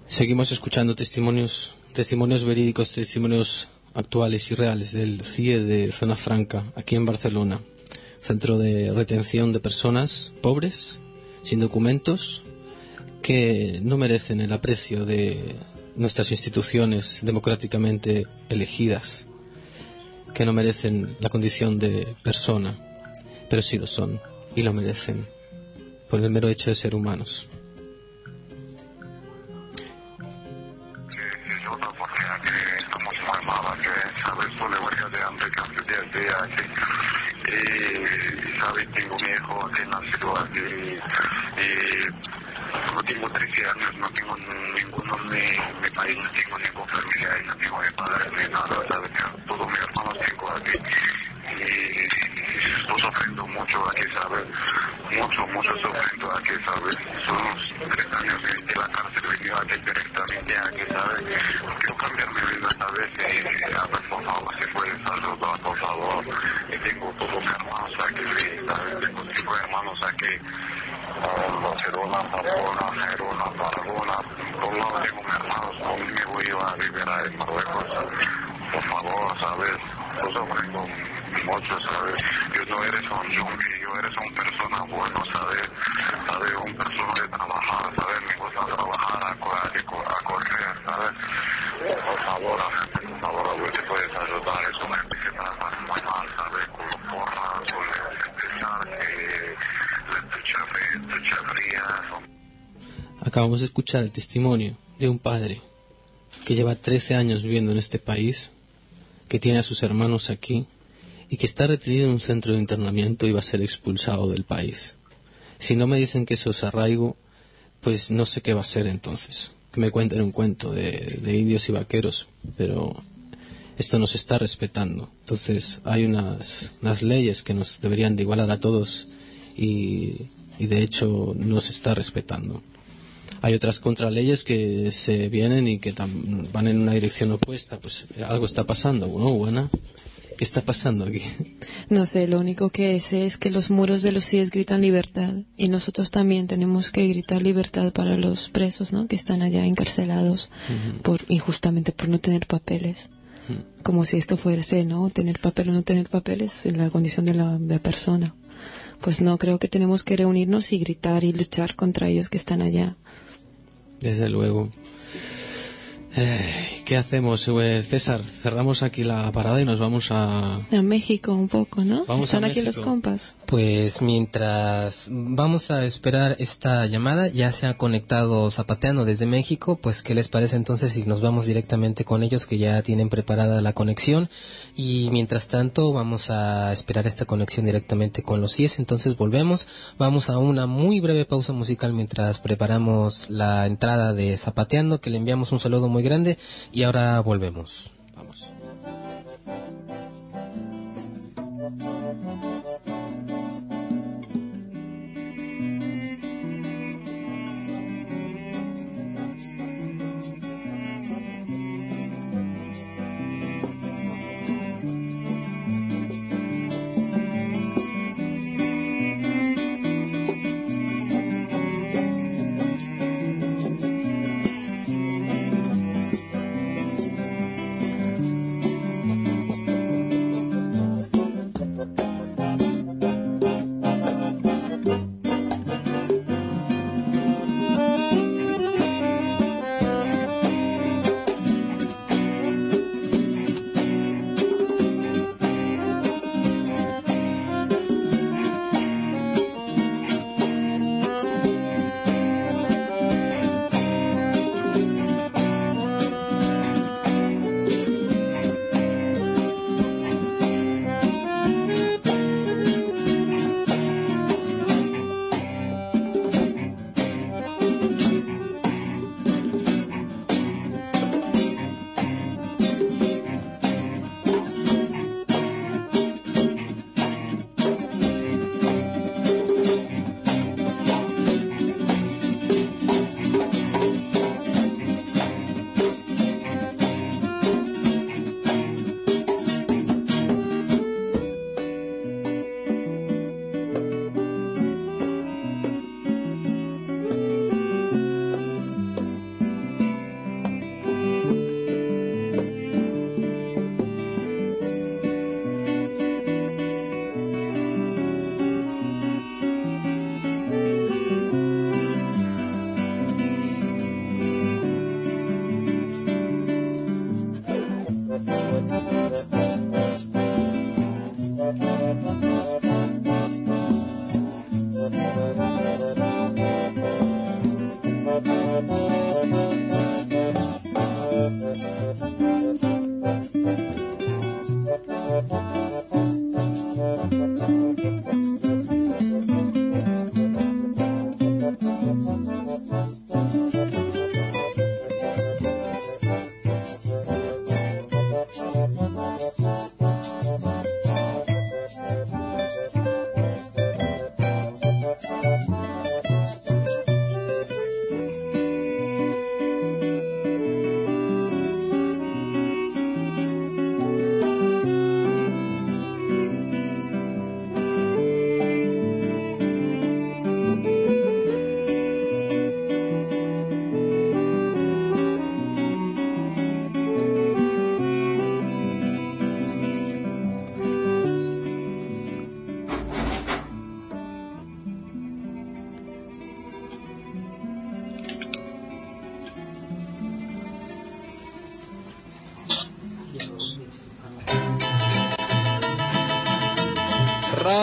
Seguimos escuchando testimonios, testimonios verídicos, testimonios actuales y reales del CIE de Zona Franca, aquí en Barcelona. Centro de retención de personas pobres, sin documentos, que no merecen el aprecio de nuestras instituciones democráticamente elegidas, que no merecen la condición de persona, pero sí lo son y lo merecen por el mero hecho de ser humanos. es otra oportunidad que estamos muy malas, que sabes por la huelga de hambre que hace 10 días que, y sabes tengo mi hijo que nació aquí y no tengo 13 años, no tengo ninguno en mi, país, no tengo ninguna familia y no tengo ni padre ni nada, sabes todos mis hermanos tengo aquí. Y estoy sufriendo mucho aquí, sabes, mucho, mucho sufriendo aquí, sabes, son tres años de, de la cárcel venido aquí directamente aquí, sabes, quiero cambiar mi vida, sabes, y a ver, por favor, si puedes ayudar, por favor, y tengo todos mis hermanos aquí, sabes, tengo cinco hermanos aquí, Barcelona, Pamplona, Gerona, Tarragona, por lado tengo hermanos conmigo, yo a vivir en Marruecos, por favor, sabes, estoy sufriendo mucho, ¿sabes? Yo no eres un zombie, yo eres una persona buena, Acabamos de escuchar el testimonio de un padre que lleva 13 años viviendo en este país, que tiene a sus hermanos aquí y que está retenido en un centro de internamiento y va a ser expulsado del país. Si no me dicen que eso es arraigo, pues no sé qué va a ser entonces. Que me cuenten un cuento de, indios y vaqueros, pero esto nos está respetando. Entonces hay unas, leyes que nos deberían de igualar a todos y, y de hecho nos está respetando. Hay otras contraleyes que se vienen y que van en una dirección opuesta. Pues algo está pasando, ¿no, buena? ¿Qué está pasando aquí? [laughs] No sé, lo único que sé es que los muros de los CIES gritan libertad y nosotros también tenemos que gritar libertad para los presos, ¿no? Que están allá encarcelados por injustamente por no tener papeles. Como si esto fuese, ¿no? Tener papel o no tener papeles en la condición de la, de la persona. Pues no, creo que tenemos que reunirnos y gritar y luchar contra ellos que están allá. Desde luego. Eh, ¿Qué hacemos, eh, César? Cerramos aquí la parada y nos vamos a... A México un poco, ¿no? Vamos Están a aquí los compas. Pues mientras vamos a esperar esta llamada, ya se ha conectado Zapateando desde México, pues ¿qué les parece entonces si nos vamos directamente con ellos que ya tienen preparada la conexión? Y mientras tanto vamos a esperar esta conexión directamente con los CIES, entonces volvemos, vamos a una muy breve pausa musical mientras preparamos la entrada de Zapateando, que le enviamos un saludo muy grande y ahora volvemos. Vamos.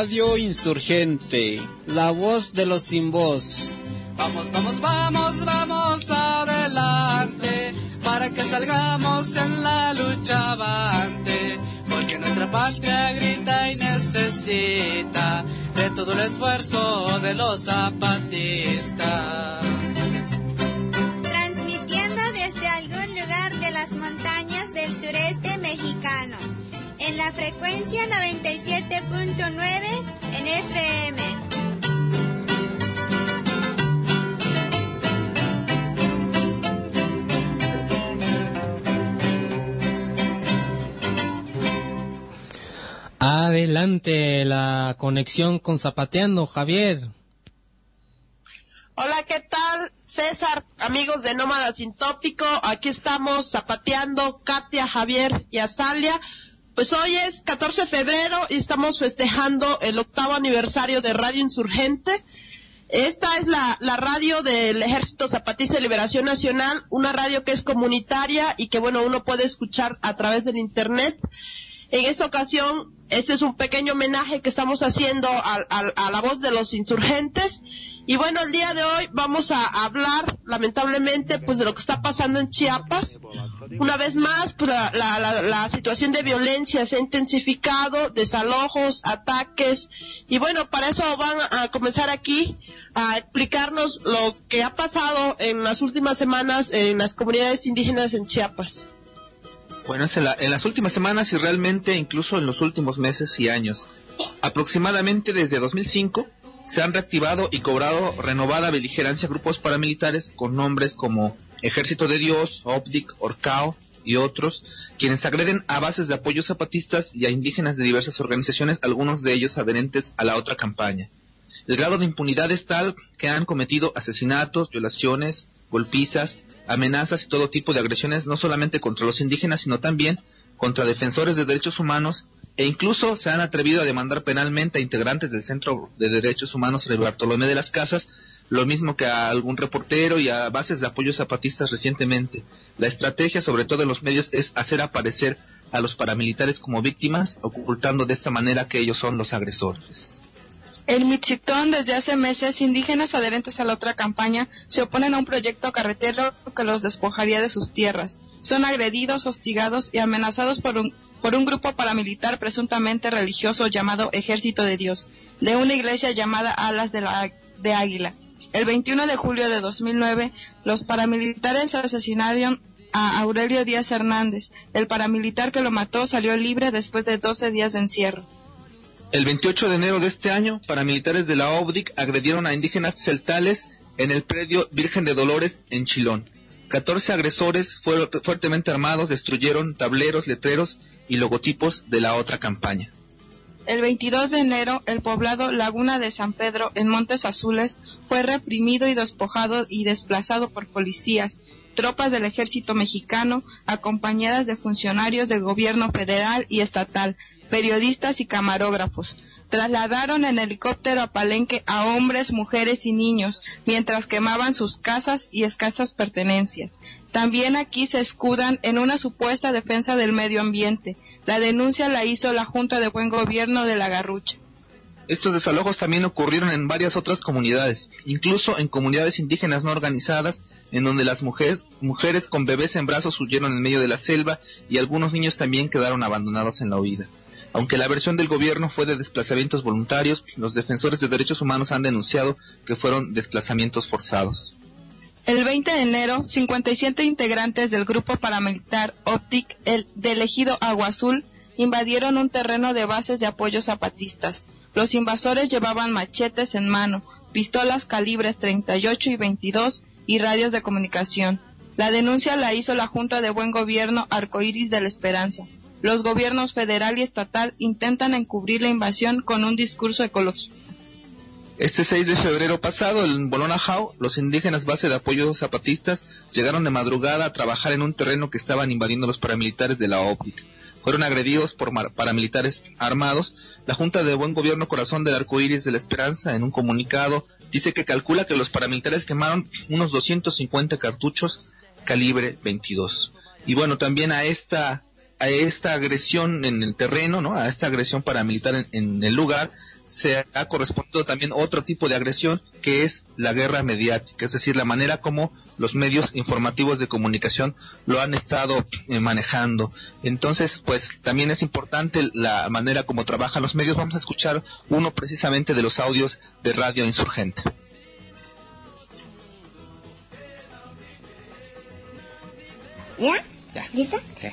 Radio Insurgente, la voz de los sin voz. Vamos, vamos, vamos, vamos adelante para que salgamos en la lucha avante, porque nuestra patria grita y necesita de todo el esfuerzo de los zapatistas. Frecuencia 97.9 en FM. Adelante la conexión con Zapateando, Javier. Hola, ¿qué tal? César, amigos de Nómada Sin Tópico, aquí estamos zapateando Katia, Javier y Azalia. Pues hoy es 14 de febrero y estamos festejando el octavo aniversario de Radio Insurgente. Esta es la, la radio del Ejército Zapatista de Liberación Nacional, una radio que es comunitaria y que bueno, uno puede escuchar a través del Internet. En esta ocasión, este es un pequeño homenaje que estamos haciendo al- a, la voz de los insurgentes. Y bueno, el día de hoy vamos a hablar, lamentablemente, pues de lo que está pasando en Chiapas. Una vez más, pues, la situación de violencia se ha intensificado, desalojos, ataques. Y bueno, para eso van a comenzar aquí a explicarnos lo que ha pasado en las últimas semanas en las comunidades indígenas en Chiapas. Bueno, es en, la- en las últimas semanas y realmente incluso en los últimos meses y años. Aproximadamente desde 2005 se han reactivado y cobrado renovada beligerancia grupos paramilitares con nombres como Ejército de Dios, OPDIC, Orcao y otros, quienes agreden a bases de apoyo zapatistas y a indígenas de diversas organizaciones, algunos de ellos adherentes a la otra campaña. El grado de impunidad es tal que han cometido asesinatos, violaciones, golpizas, amenazas y todo tipo de agresiones no solamente contra los indígenas, sino también contra defensores de derechos humanos e incluso se han atrevido a demandar penalmente a integrantes del Centro de Derechos Humanos Fray Bartolomé de las Casas, lo mismo que a algún reportero y a bases de apoyo zapatistas recientemente. La estrategia, sobre todo en los medios, es hacer aparecer a los paramilitares como víctimas, ocultando de esta manera que ellos son los agresores. En Mitzitón, desde hace meses, indígenas adherentes a la otra campaña se oponen a un proyecto carretero que los despojaría de sus tierras. Son agredidos, hostigados y amenazados por un, por un grupo paramilitar presuntamente religioso llamado Ejército de Dios, de una iglesia llamada Alas de, la, de Águila. El 21 de julio de 2009, los paramilitares asesinaron a Aurelio Díaz Hernández. El paramilitar que lo mató salió libre después de 12 días de encierro. El 28 de enero de este año, paramilitares de la OBDIC agredieron a indígenas celtales en el predio Virgen de Dolores en Chilón. 14 agresores fuertemente armados destruyeron tableros, letreros y logotipos de la otra campaña. El 22 de enero, el poblado Laguna de San Pedro, en Montes Azules, fue reprimido y despojado y desplazado por policías, tropas del ejército mexicano, acompañadas de funcionarios del gobierno federal y estatal, periodistas y camarógrafos. Trasladaron en helicóptero a Palenque a hombres, mujeres y niños, mientras quemaban sus casas y escasas pertenencias. También aquí se escudan en una supuesta defensa del medio ambiente, La denuncia la hizo la Junta de Buen Gobierno de la Garrucha. Estos desalojos también ocurrieron en varias otras comunidades, incluso en comunidades indígenas no organizadas, en donde las mujeres, mujeres con bebés en brazos huyeron en medio de la selva y algunos niños también quedaron abandonados en la huida. Aunque la versión del gobierno fue de desplazamientos voluntarios, los defensores de derechos humanos han denunciado que fueron desplazamientos forzados. El 20 de enero, 57 integrantes del grupo paramilitar OPTIC el del ejido Agua Azul invadieron un terreno de bases de apoyo zapatistas. Los invasores llevaban machetes en mano, pistolas calibres 38 y 22 y radios de comunicación. La denuncia la hizo la Junta de Buen Gobierno Arcoíris de la Esperanza. Los gobiernos federal y estatal intentan encubrir la invasión con un discurso ecologista. Este 6 de febrero pasado, en Bolonajao, los indígenas base de apoyo zapatistas llegaron de madrugada a trabajar en un terreno que estaban invadiendo los paramilitares de la OPIC. Fueron agredidos por paramilitares armados. La Junta de Buen Gobierno Corazón del Arco Iris de la Esperanza, en un comunicado, dice que calcula que los paramilitares quemaron unos 250 cartuchos calibre 22. Y bueno, también a esta a esta agresión en el terreno, ¿no? A esta agresión paramilitar en, en el lugar se ha correspondido también otro tipo de agresión que es la guerra mediática, es decir, la manera como los medios informativos de comunicación lo han estado eh, manejando. Entonces, pues también es importante la manera como trabajan los medios. Vamos a escuchar uno precisamente de los audios de Radio Insurgente. ¿Ya? ¿Listo? Sí.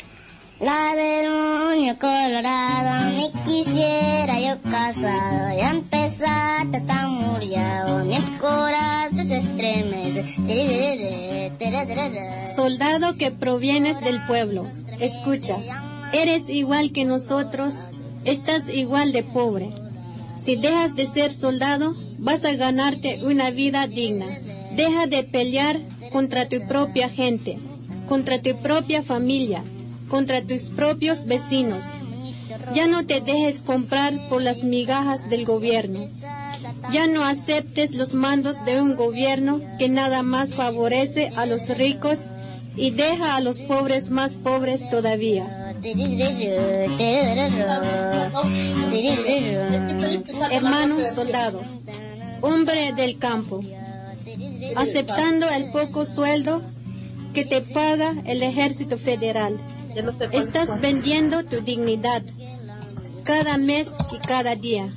La del moño colorado, me quisiera yo casado, ya empezaste tan muriado, mi corazón se estremece. Soldado que provienes del pueblo, escucha, eres igual que nosotros, estás igual de pobre. Si dejas de ser soldado, vas a ganarte una vida digna. Deja de pelear contra tu propia gente, contra tu propia familia, contra tus propios vecinos. Ya no te dejes comprar por las migajas del gobierno. Ya no aceptes los mandos de un gobierno que nada más favorece a los ricos y deja a los pobres más pobres todavía. Hermano soldado, hombre del campo, aceptando el poco sueldo que te paga el ejército federal. Estás vendiendo tu dignidad cada mes y cada día.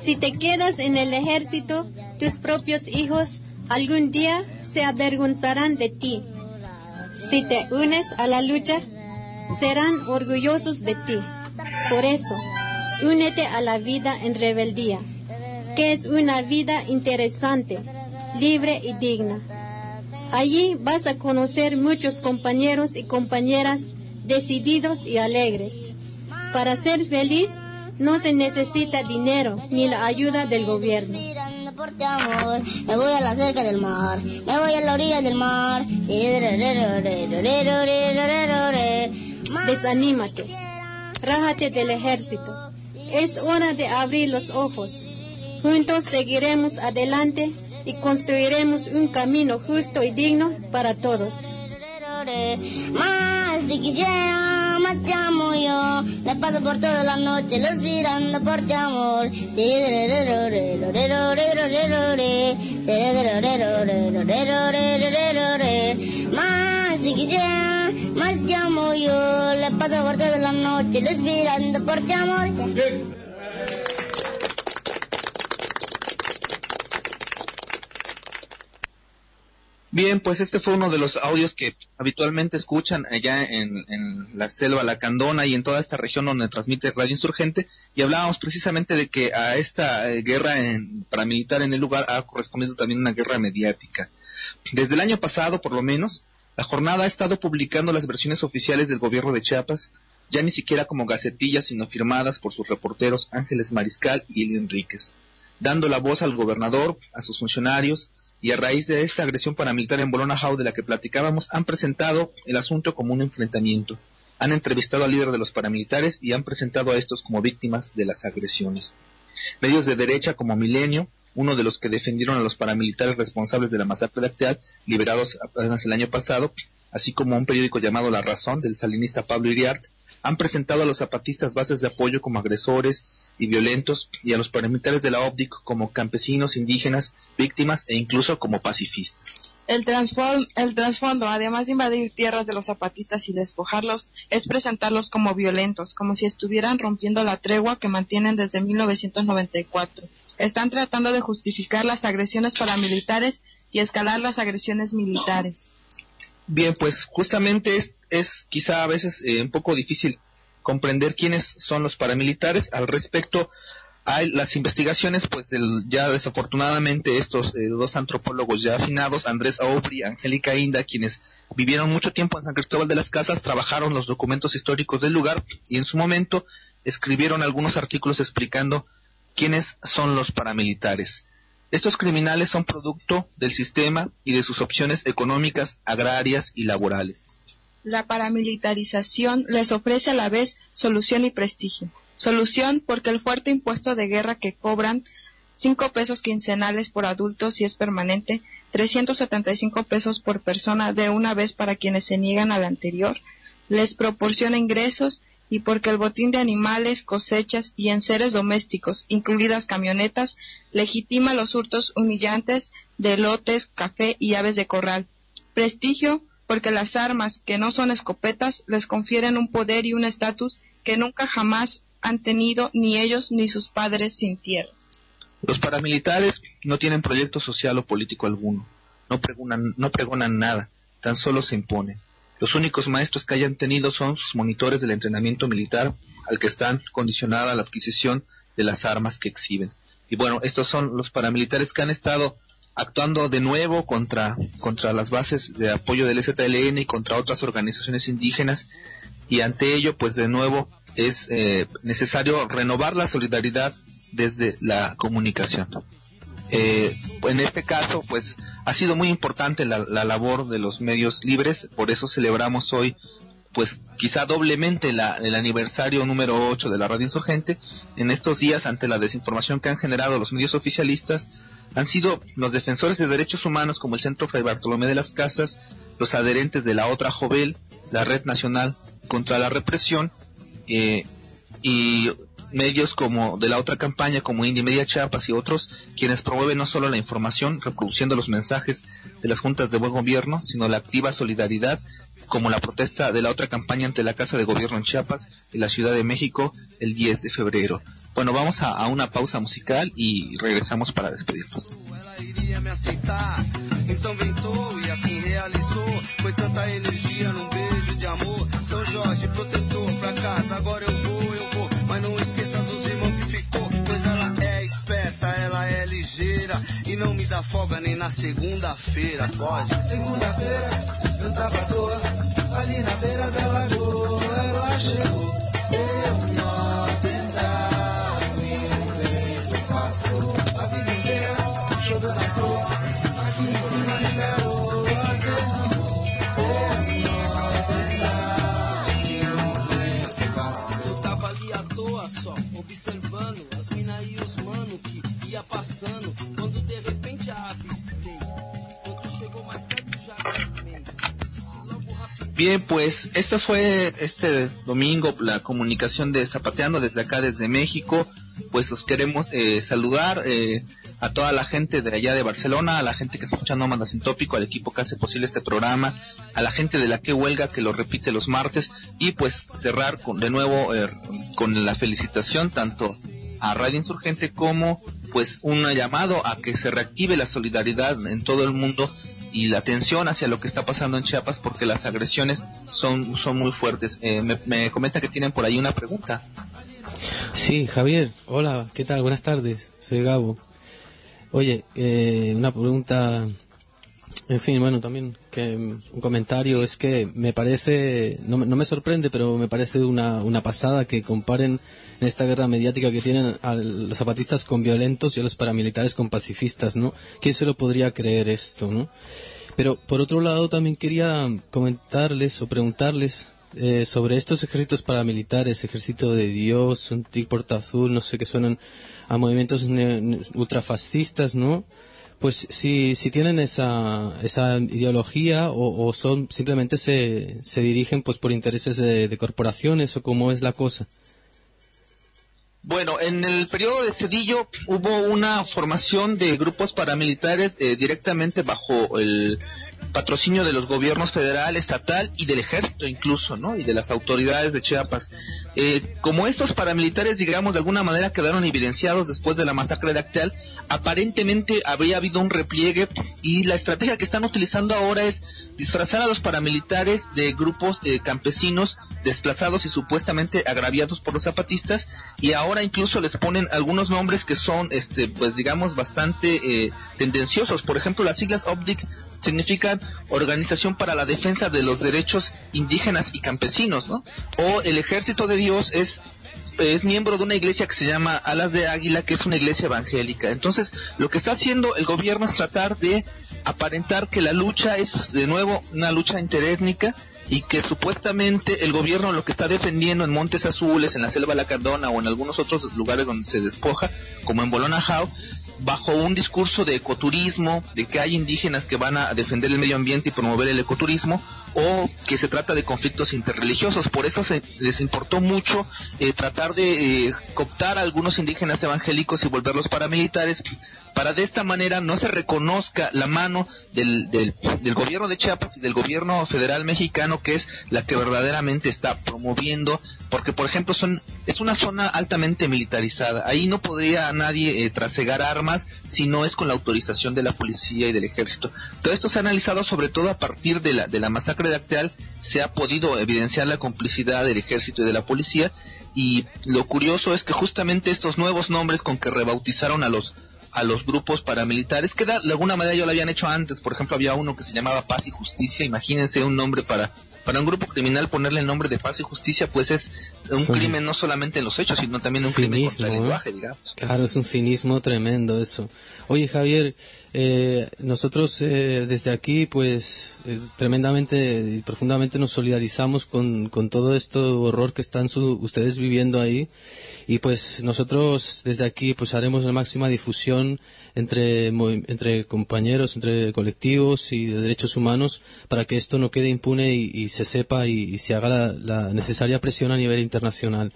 Si te quedas en el ejército, tus propios hijos algún día se avergonzarán de ti. Si te unes a la lucha, serán orgullosos de ti. Por eso, únete a la vida en rebeldía, que es una vida interesante, libre y digna. Allí vas a conocer muchos compañeros y compañeras decididos y alegres. Para ser feliz no se necesita dinero ni la ayuda del gobierno. Me voy a la cerca del mar, me voy a la orilla del mar. Desanímate, rájate del ejército. Es hora de abrir los ojos. Juntos seguiremos adelante y construiremos un camino justo y digno para todos. Más te quisiera, más te amo yo. Me paso por toda la noche respirando por tu amor. Más te quisiera, más te amo yo. Le paso por toda la noche respirando por tu amor. Bien, pues este fue uno de los audios que habitualmente escuchan allá en, la selva Lacandona y en toda esta región donde transmite Radio Insurgente y hablábamos precisamente de que a esta eh, guerra en- paramilitar en el lugar ha correspondido también una guerra mediática. Desde el año pasado, por lo menos, la jornada ha estado publicando las versiones oficiales del gobierno de Chiapas, ya ni siquiera como gacetillas, sino firmadas por sus reporteros Ángeles Mariscal y Elio Enríquez, dando la voz al gobernador, a sus funcionarios, y a raíz de esta agresión paramilitar en Bolonajao de la que platicábamos, han presentado el asunto como un enfrentamiento. Han entrevistado al líder de los paramilitares y han presentado a estos como víctimas de las agresiones. Medios de derecha como Milenio, uno de los que defendieron a los paramilitares responsables de la masacre de Acteal, liberados apenas el año pasado, así como un periódico llamado La Razón del salinista Pablo Iriart, han presentado a los zapatistas bases de apoyo como agresores y violentos y a los paramilitares de la OPDIC como campesinos, indígenas, víctimas e incluso como pacifistas. El, el trasfondo, además de invadir tierras de los zapatistas y despojarlos, es presentarlos como violentos, como si estuvieran rompiendo la tregua que mantienen desde 1994. Están tratando de justificar las agresiones paramilitares y escalar las agresiones militares. Bien, pues justamente es, es quizá a veces eh, un poco difícil comprender quiénes son los paramilitares. Al respecto, hay las investigaciones, pues ya desafortunadamente estos eh, dos antropólogos ya afinados, Andrés Aubry y Angélica Inda, quienes vivieron mucho tiempo en San Cristóbal de las Casas, trabajaron los documentos históricos del lugar y en su momento escribieron algunos artículos explicando quiénes son los paramilitares. Estos criminales son producto del sistema y de sus opciones económicas, agrarias y laborales. La paramilitarización les ofrece a la vez solución y prestigio. Solución porque el fuerte impuesto de guerra que cobran 5 pesos quincenales por adulto si es permanente, 375 pesos por persona de una vez para quienes se niegan al anterior, les proporciona ingresos y porque el botín de animales, cosechas y enseres domésticos, incluidas camionetas, legitima los hurtos humillantes de lotes, café y aves de corral. Prestigio porque las armas, que no son escopetas, les confieren un poder y un estatus que nunca jamás han tenido ni ellos ni sus padres sin tierras. Los paramilitares no tienen proyecto social o político alguno, no pregonan, no pregonan nada, tan solo se imponen. Los únicos maestros que hayan tenido son sus monitores del entrenamiento militar al que están condicionada la adquisición de las armas que exhiben. Y bueno, estos son los paramilitares que han estado actuando de nuevo contra, contra las bases de apoyo del ZLN y contra otras organizaciones indígenas y ante ello pues de nuevo es eh, necesario renovar la solidaridad desde la comunicación. Eh, en este caso, pues ha sido muy importante la, la labor de los medios libres, por eso celebramos hoy, pues quizá doblemente la- el aniversario número 8 de la radio insurgente. En estos días, ante la desinformación que han generado los medios oficialistas, han sido los defensores de derechos humanos como el Centro Fray Bartolomé de las Casas, los adherentes de la otra Jovel, la Red Nacional contra la Represión, eh, y medios como de la otra campaña como Indie Media Chiapas y otros quienes promueven no solo la información reproduciendo los mensajes de las juntas de buen gobierno sino la activa solidaridad como la protesta de la otra campaña ante la Casa de Gobierno en Chiapas y la Ciudad de México el 10 de febrero. Bueno, vamos a, una pausa musical y regresamos para despedirnos. Jorge, protetor pra casa. Não me dá folga nem na segunda-feira. Pode. Segunda-feira, eu tava à toa, ali na beira da lagoa, ela chegou. Eu não tentar, meu beijo passou a vida inteira, jogando à toa, aqui em cima de garoa, derramou. Eu não tentar, meu beijo passou. Eu tava ali à toa só, observando as mina e os mano que ia passando, Bien, pues este fue este domingo la comunicación de Zapateando desde acá, desde México. Pues los queremos eh, saludar eh, a toda la gente de allá de Barcelona, a la gente que escucha Nómada Sin Tópico, al equipo que hace posible este programa, a la gente de la que huelga que lo repite los martes y pues cerrar con, de nuevo eh, con la felicitación tanto a Radio Insurgente como pues un llamado a que se reactive la solidaridad en todo el mundo y la atención hacia lo que está pasando en Chiapas porque las agresiones son, son muy fuertes. Eh, me, me comenta que tienen por ahí una pregunta. Sí, Javier, hola, ¿qué tal? Buenas tardes, soy Gabo. Oye, eh, una pregunta, en fin, bueno, también que un comentario es que me parece, no, me- no me sorprende, pero me parece una, una pasada que comparen en esta guerra mediática que tienen a los zapatistas con violentos y a los paramilitares con pacifistas, ¿no? ¿Quién se lo podría creer esto, no? Pero por otro lado también quería comentarles o preguntarles eh, sobre estos ejércitos paramilitares, Ejército de Dios, Antic Porta Azul, no sé, que suenan a movimientos ultrafascistas, ¿no? Pues si, si tienen esa, esa ideología o, son simplemente se, se dirigen pues por intereses de, de corporaciones o cómo es la cosa. Bueno, en el periodo de Cedillo hubo una formación de grupos paramilitares eh, directamente bajo el patrocinio de los gobiernos federal, estatal y del ejército incluso, ¿no? Y de las autoridades de Chiapas. Eh, como estos paramilitares, digamos, de alguna manera quedaron evidenciados después de la masacre de Acteal, aparentemente habría habido un repliegue y la estrategia que están utilizando ahora es disfrazar a los paramilitares de grupos eh, campesinos desplazados y supuestamente agraviados por los zapatistas y ahora incluso les ponen algunos nombres que son, este, pues digamos, bastante eh, tendenciosos. Por ejemplo, las siglas OBDIC significan Organización para la Defensa de los Derechos Indígenas y Campesinos, ¿no? O el Ejército de Dios es es miembro de una iglesia que se llama Alas de Águila, que es una iglesia evangélica. Entonces, lo que está haciendo el gobierno es tratar de aparentar que la lucha es de nuevo una lucha interétnica y que supuestamente el gobierno lo que está defendiendo en Montes Azules, en la Selva Lacandona o en algunos otros lugares donde se despoja, como en Bolonajao, bajo un discurso de ecoturismo, de que hay indígenas que van a defender el medio ambiente y promover el ecoturismo, o que se trata de conflictos interreligiosos. Por eso se, les importó mucho eh, tratar de eh, cooptar a algunos indígenas evangélicos y volverlos paramilitares para de esta manera no se reconozca la mano del, del, gobierno de Chiapas y del gobierno federal mexicano que es la que verdaderamente está promoviendo porque por ejemplo son es una zona altamente militarizada ahí no podría nadie eh, trasegar armas si no es con la autorización de la policía y del ejército todo esto se ha analizado sobre todo a partir de la de la masacre de Acteal se ha podido evidenciar la complicidad del ejército y de la policía y lo curioso es que justamente estos nuevos nombres con que rebautizaron a los a los grupos paramilitares, que de alguna manera ya lo habían hecho antes, por ejemplo había uno que se llamaba Paz y Justicia, imagínense un nombre para para un grupo criminal ponerle el nombre de paz y justicia, pues es un Sí. crimen no solamente en los hechos, sino también un crimen contra el ¿eh? lenguaje, digamos. Claro, es un cinismo tremendo eso. Oye, Javier, eh, nosotros eh, desde aquí, pues, eh, tremendamente y profundamente nos solidarizamos con, con todo este horror que están su- ustedes viviendo ahí. Y pues nosotros desde aquí, pues, haremos la máxima difusión entre, entre compañeros, entre colectivos y de derechos humanos para que esto no quede impune y, se sepa y, se haga la, necesaria presión a nivel internacional.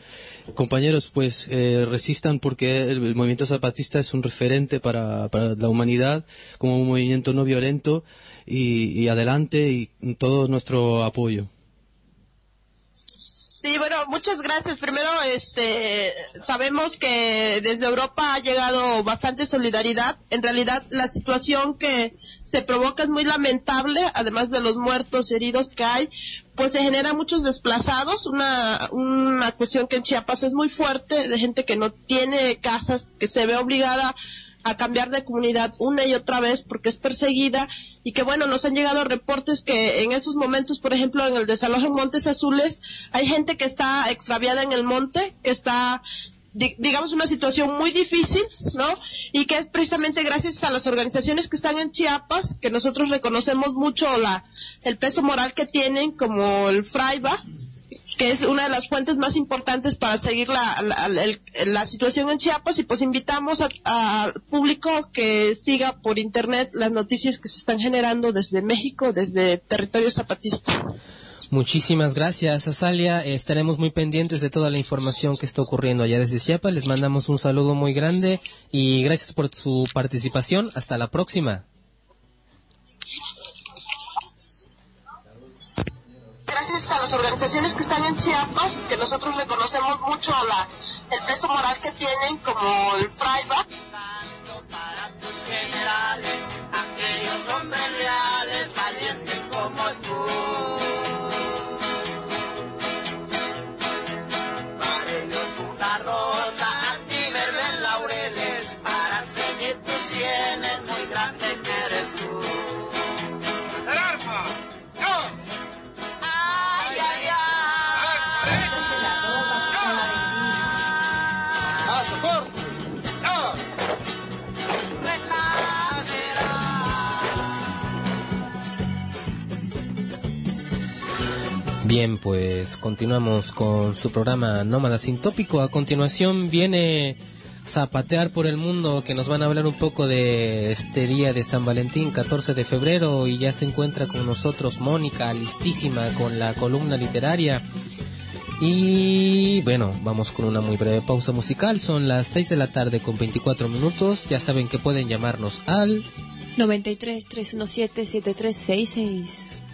Compañeros, pues eh, resistan porque el, el movimiento zapatista es un referente para, para la humanidad como un movimiento no violento y, y adelante y todo nuestro apoyo. Sí, bueno, muchas gracias. Primero, este, sabemos que desde Europa ha llegado bastante solidaridad. En realidad, la situación que se provoca es muy lamentable, además de los muertos, heridos que hay, pues se generan muchos desplazados, una, una cuestión que en Chiapas es muy fuerte, de gente que no tiene casas, que se ve obligada a cambiar de comunidad una y otra vez porque es perseguida y que bueno, nos han llegado reportes que en esos momentos, por ejemplo, en el desalojo en Montes Azules, hay gente que está extraviada en el monte, que está di- digamos una situación muy difícil, ¿no? Y que es precisamente gracias a las organizaciones que están en Chiapas, que nosotros reconocemos mucho la el peso moral que tienen como el Fraiba, que es una de las fuentes más importantes para seguir la, la, situación en Chiapas y pues invitamos al público que siga por internet las noticias que se están generando desde México, desde territorio zapatista. Muchísimas gracias, Azalia. Estaremos muy pendientes de toda la información que está ocurriendo allá desde Chiapas. Les mandamos un saludo muy grande y gracias por su participación. Hasta la próxima. Gracias a las organizaciones que están en Chiapas, que nosotros reconocemos mucho la, el peso moral que tienen, como el Fraiba, Bien, pues continuamos con su programa Nómada Sin Tópico. A continuación viene zapatear por el mundo que nos van a hablar un poco de este día de San Valentín, 14 de febrero, y ya se encuentra con nosotros Mónica, listísima con la columna literaria. Y bueno, vamos con una muy breve pausa musical. Son las 6 de la tarde con 24 minutos. Ya saben que pueden llamarnos al 93 317 7366.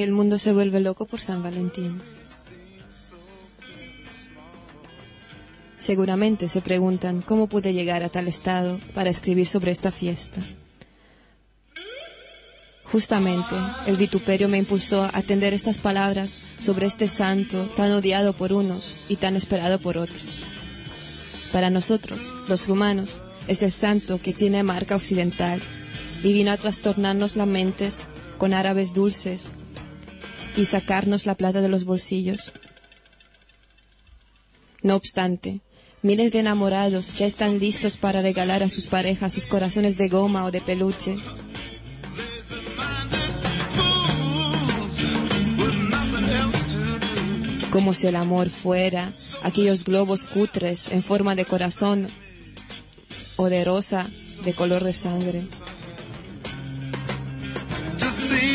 El mundo se vuelve loco por San Valentín. Seguramente se preguntan cómo pude llegar a tal estado para escribir sobre esta fiesta. Justamente, el vituperio me impulsó a atender estas palabras sobre este santo tan odiado por unos y tan esperado por otros. Para nosotros, los rumanos, es el santo que tiene marca occidental y vino a trastornarnos las mentes con árabes dulces y sacarnos la plata de los bolsillos. No obstante, miles de enamorados ya están listos para regalar a sus parejas sus corazones de goma o de peluche. Como si el amor fuera aquellos globos cutres en forma de corazón o de rosa de color de sangre.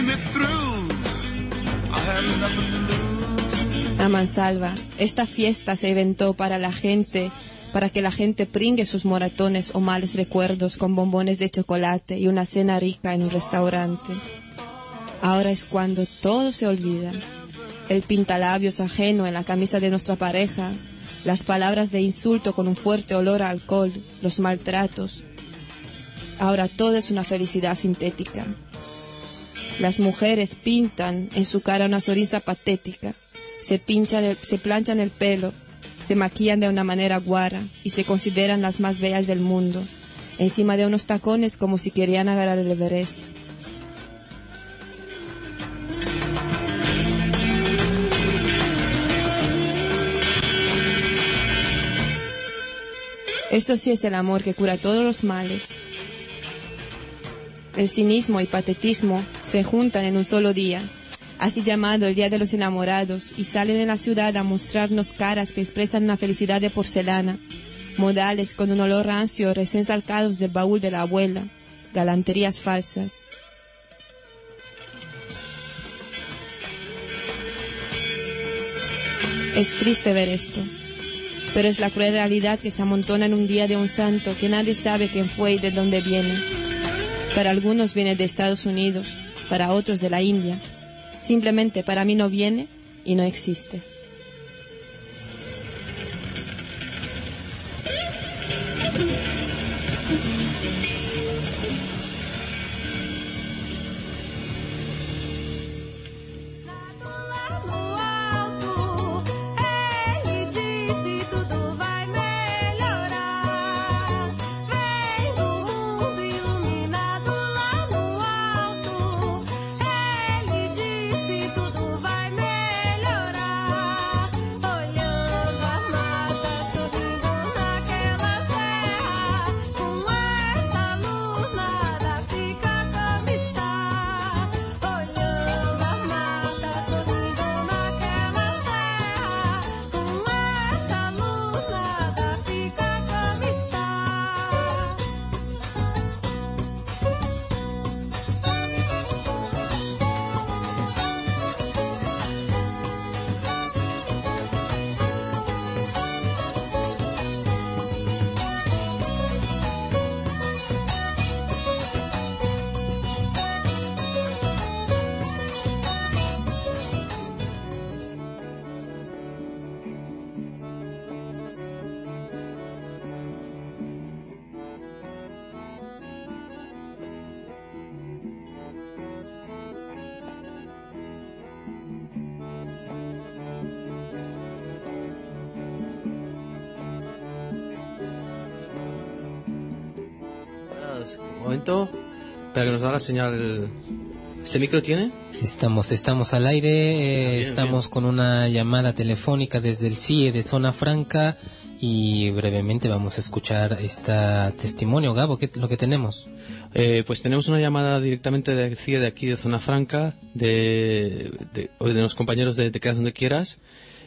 Me. A mansalva, esta fiesta se inventó para la gente, para que la gente pringue sus moratones o males recuerdos con bombones de chocolate y una cena rica en un restaurante. Ahora es cuando todo se olvida. El pintalabios ajeno en la camisa de nuestra pareja, las palabras de insulto con un fuerte olor a alcohol, los maltratos. Ahora todo es una felicidad sintética. Las mujeres pintan en su cara una sonrisa patética, se, pinchan el- se planchan el pelo, se maquillan de una manera guara y se consideran las más bellas del mundo, encima de unos tacones como si querían agarrar el Everest. Esto sí es el amor que cura todos los males. El cinismo y patetismo se juntan en un solo día, así llamado el Día de los Enamorados, y salen en la ciudad a mostrarnos caras que expresan una felicidad de porcelana, modales con un olor rancio recién salcados del baúl de la abuela, galanterías falsas. Es triste ver esto, pero es la cruel realidad que se amontona en un día de un santo que nadie sabe quién fue y de dónde viene. Para algunos viene de Estados Unidos, para otros de la India. Simplemente para mí no viene y no existe. Momento, para que nos da la señal. ¿Este micro tiene? Estamos, estamos al aire, eh, estamos con una llamada telefónica desde el CIE de Zona Franca y brevemente vamos a escuchar este testimonio. Gabo, ¿qué lo que tenemos? Eh, pues tenemos una llamada directamente de CIE de aquí de Zona Franca, de, de, o de los compañeros de Te quedas donde quieras.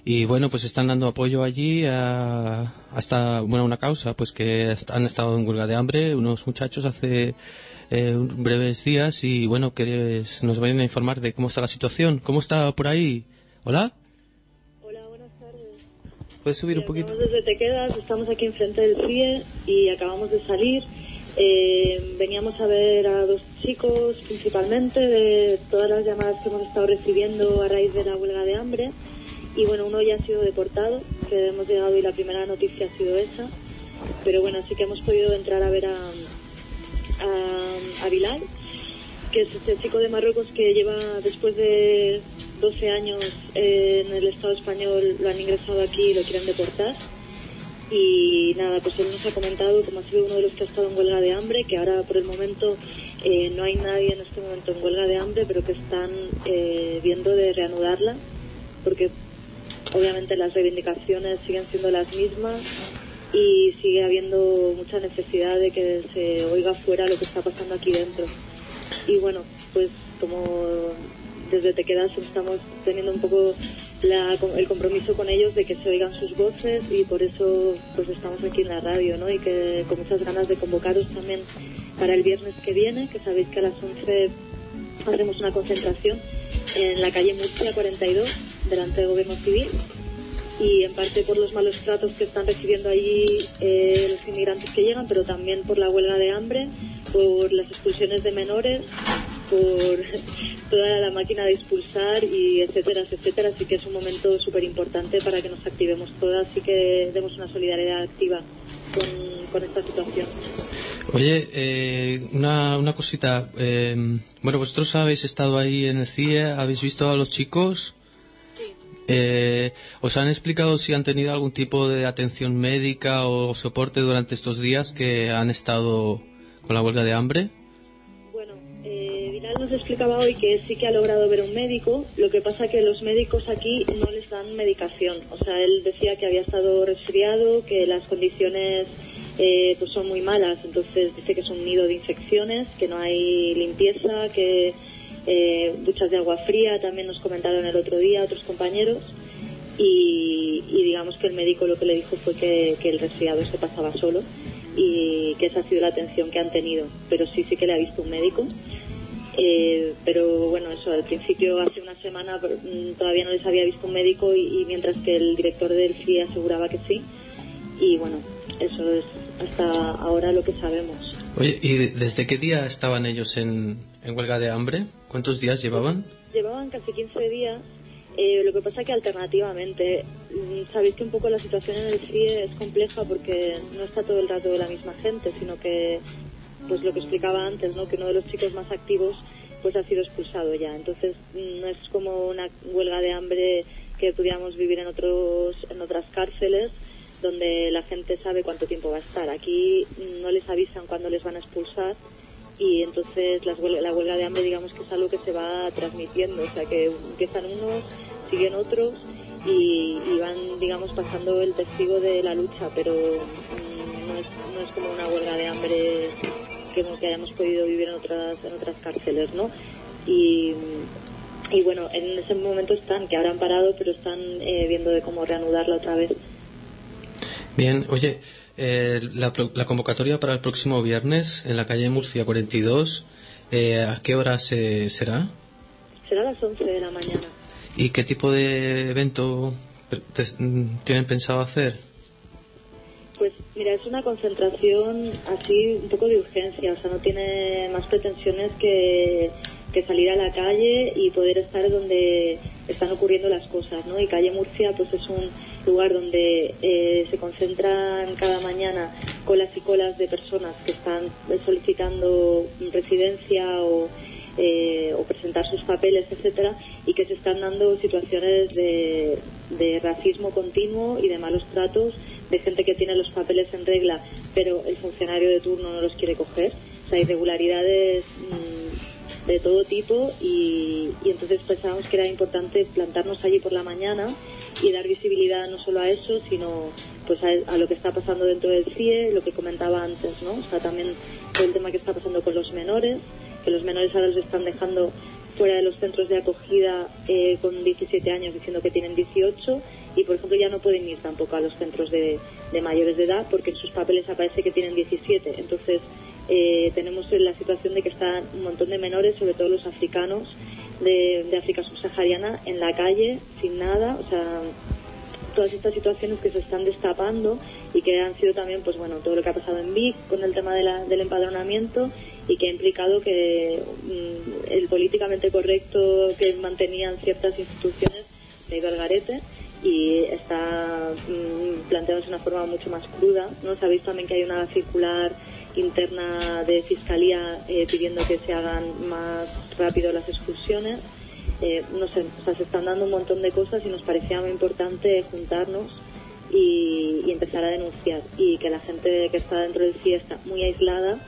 Y bueno, pues están dando apoyo allí a, a esta, bueno, una causa, pues que han estado en huelga de hambre unos muchachos hace eh, un- breves días y bueno, que nos vayan a informar de cómo está la situación. ¿Cómo está por ahí? ¿Hola? ¿Puedes subir un poquito? Desde Te Quedas, estamos aquí enfrente del CIE y acabamos de salir. Eh, veníamos a ver a dos chicos principalmente de todas las llamadas que hemos estado recibiendo a raíz de la huelga de hambre. Y bueno, uno ya ha sido deportado, que hemos llegado y la primera noticia ha sido esa. Pero bueno, sí que hemos podido entrar a ver a, a, a que es este chico de Marruecos que lleva después de 12 años en el Estado español, lo han ingresado aquí y lo quieren deportar. Y nada, pues él nos ha comentado, como ha sido uno de los que ha estado en huelga de hambre, que ahora por el momento eh, no hay nadie en este momento en huelga de hambre, pero que están eh, viendo de reanudarla, porque obviamente las reivindicaciones siguen siendo las mismas y sigue habiendo mucha necesidad de que se oiga fuera lo que está pasando aquí dentro. Y bueno, pues como desde Te Quedas estamos teniendo un poco el compromiso con ellos de que se oigan sus voces y por eso pues estamos aquí en la radio, ¿no? Y que con muchas ganas de convocaros también para el viernes que viene, que sabéis que a las 11 haremos una concentración en la calle Murcia 42, delante del Gobierno Civil y en parte por los malos tratos que están recibiendo allí eh, los inmigrantes que llegan, pero también por la huelga de hambre, por las expulsiones de menores, por [laughs] toda la máquina de expulsar y etcétera, etcétera. Así que es un momento súper importante para que nos activemos todas y que demos una solidaridad activa con, esta situación. Oye, eh, una, una cosita. eh, bueno, vosotros habéis estado ahí en el CIE, habéis visto a los chicos. Eh, ¿Os han explicado si han tenido algún tipo de atención médica o soporte durante estos días que han estado con la huelga de hambre? Eh, Vidal nos explicaba hoy que sí que ha logrado ver un médico, lo que pasa que los médicos aquí no les dan medicación. O sea, él decía que había estado resfriado, que las condiciones eh, pues son muy malas, entonces dice que es un nido de infecciones, que no hay limpieza, que eh, duchas de agua fría, también nos comentaron el otro día otros compañeros. Y, y digamos que el médico lo que le dijo fue que, el resfriado se pasaba solo y que esa ha sido la atención que han tenido. Pero sí, sí que le ha visto un médico. Eh, pero bueno, eso al principio, hace una semana, mm, todavía no les había visto un médico y, mientras que el director del CIE aseguraba que sí. Y bueno, eso es hasta ahora lo que sabemos. Oye, ¿y de- desde qué día estaban ellos en, en huelga de hambre? ¿Cuántos días llevaban? Llevaban casi 15 días. eh, lo que pasa que alternativamente, mm, sabéis que un poco la situación en el CIE es compleja porque no está todo el rato la misma gente, sino que, pues lo que explicaba antes, ¿no? que uno de los chicos más activos pues ha sido expulsado ya. Entonces mm, no es como una huelga de hambre que pudiéramos vivir en otros en otras cárceles donde la gente sabe cuánto tiempo va a estar. Aquí no les avisan cuándo les van a expulsar y entonces las huel- la huelga de hambre digamos que es algo que se va transmitiendo, o sea que empiezan unos, siguen otros y, y van digamos pasando el testigo de la lucha, pero mm, no, es, no es como una huelga de hambre que, que hayamos podido vivir en otras, en otras cárceles, ¿no? Y, y bueno, en ese momento están, que ahora han parado, pero están eh, viendo de cómo reanudarla otra vez. Bien, oye, eh, la, la convocatoria para el próximo viernes en la calle Murcia 42, eh, ¿a qué hora se, será? Será a las 11 de la mañana. ¿Y qué tipo de evento tienen pensado hacer? Pues mira, es una concentración así un poco de urgencia, o sea, no tiene más pretensiones que, que salir a la calle y poder estar donde están ocurriendo las cosas, ¿no? Y Calle Murcia pues es un lugar donde eh, se concentran cada mañana colas y colas de personas que están solicitando residencia o, eh, o presentar sus papeles, etcétera, y que se están dando situaciones de, racismo continuo y de malos tratos de gente que tiene los papeles en regla, pero el funcionario de turno no los quiere coger. O sea, irregularidades mm, de todo tipo y, y entonces pensábamos que era importante plantarnos allí por la mañana y dar visibilidad no solo a eso, sino pues a, lo que está pasando dentro del CIE, lo que comentaba antes, ¿no? O sea, también todo el tema que está pasando con los menores, que los menores ahora los están dejando fuera de los centros de acogida eh, con 17 años diciendo que tienen 18 y por ejemplo ya no pueden ir tampoco a los centros de, de mayores de edad porque en sus papeles aparece que tienen 17 entonces eh, tenemos la situación de que están un montón de menores sobre todo los africanos de, África subsahariana en la calle sin nada o sea todas estas situaciones que se están destapando y que han sido también, pues bueno, todo lo que ha pasado en Vic con el tema de la- del empadronamiento y que ha implicado que mm, el políticamente correcto que mantenían ciertas instituciones se ha ido al garete y está mm, planteándose de una forma mucho más cruda. ¿no? Sabéis también que hay una circular interna de fiscalía eh, pidiendo que se hagan más rápido las expulsiones. Eh, no sé, se están dando un montón de cosas y nos parecía muy importante juntarnos y, y empezar a denunciar y que la gente que está dentro del CIE está muy aislada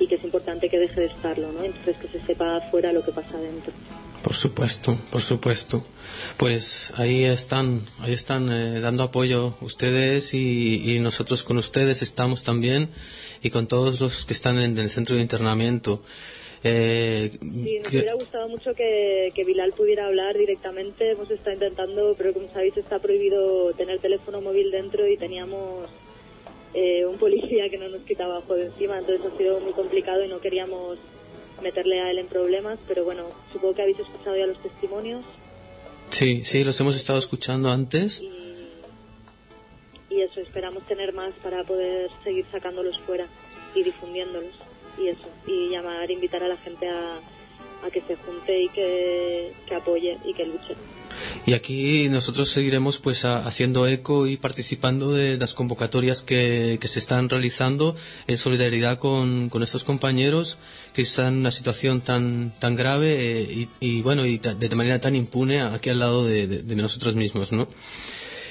y que es importante que deje de estarlo, ¿no? Entonces que se sepa afuera lo que pasa dentro. Por supuesto, por supuesto. Pues ahí están, ahí están eh, dando apoyo ustedes y, y nosotros con ustedes estamos también y con todos los que están en el centro de internamiento. Eh, Sí, nos que- hubiera gustado mucho que, que Bilal pudiera hablar directamente. Hemos estado intentando, pero como sabéis está prohibido tener teléfono móvil dentro y teníamos eh, un policía que no nos quitaba de encima, entonces ha sido muy complicado y no queríamos meterle a él en problemas, pero bueno, supongo que habéis escuchado ya los testimonios sí, sí, los hemos estado escuchando antes. y eso, esperamos tener más para poder seguir sacándolos fuera y difundiéndolos y eso, y llamar, invitar a la gente a, a que se junte y que, que apoye y que luche. Y aquí nosotros seguiremos pues a- haciendo eco y participando de las convocatorias que, que se están realizando en solidaridad con, con estos compañeros que están en una situación tan tan grave eh, y, y, bueno y ta- de manera tan impune aquí al lado de, de- de nosotros mismos, ¿no?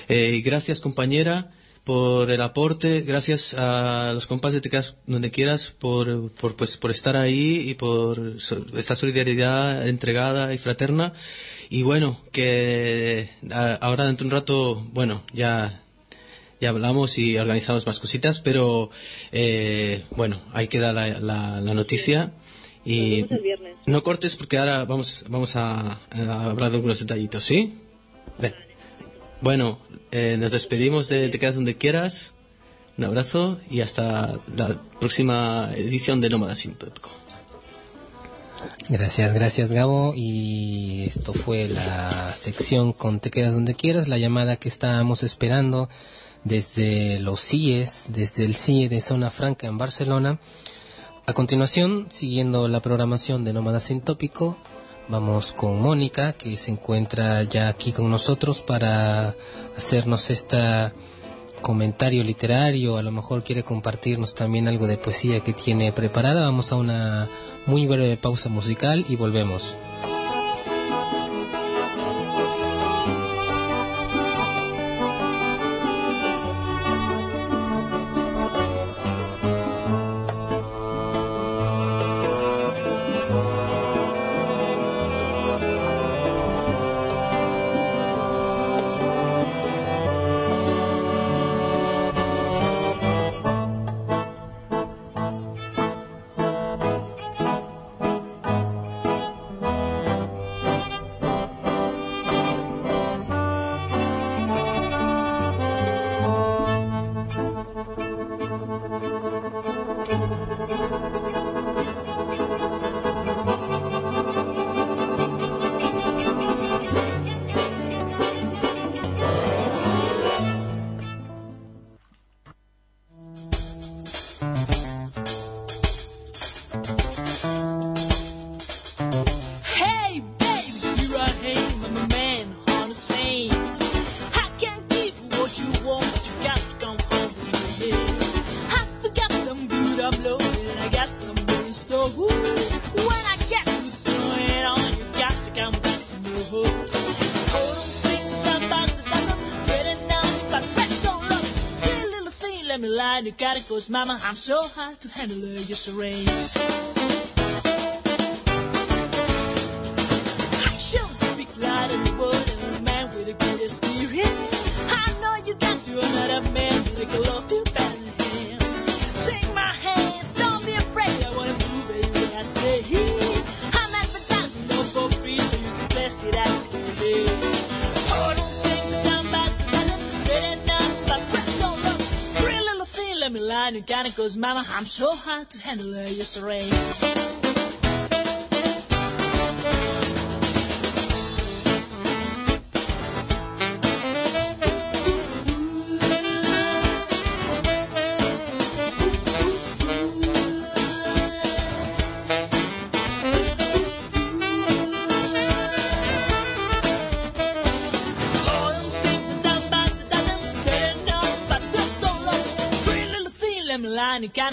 Eh, gracias compañera por el aporte, gracias a los compas de Te Quedas donde quieras por, por, pues, por estar ahí y por so- esta solidaridad entregada y fraterna. Y bueno, que a- ahora dentro de un rato, bueno, ya, ya hablamos y organizamos más cositas, pero eh, bueno, ahí queda la, la, la noticia. Y no cortes porque ahora vamos, vamos a, a hablar de algunos detallitos, ¿sí? Ven. Bueno, eh, nos despedimos de Te quedas donde quieras. Un abrazo y hasta la próxima edición de Nómada Sintópico. Gracias, gracias Gabo. Y esto fue la sección con Te quedas donde quieras, la llamada que estábamos esperando desde los CIES, desde el CIE de Zona Franca en Barcelona. A continuación, siguiendo la programación de Nómada Sin Tópico, vamos con Mónica, que se encuentra ya aquí con nosotros para hacernos este comentario literario, a lo mejor quiere compartirnos también algo de poesía que tiene preparada. Vamos a una muy breve pausa musical y volvemos. Mama, I'm so hard to handle your charade. I cause mama, I'm so hard to handle uh, your serene.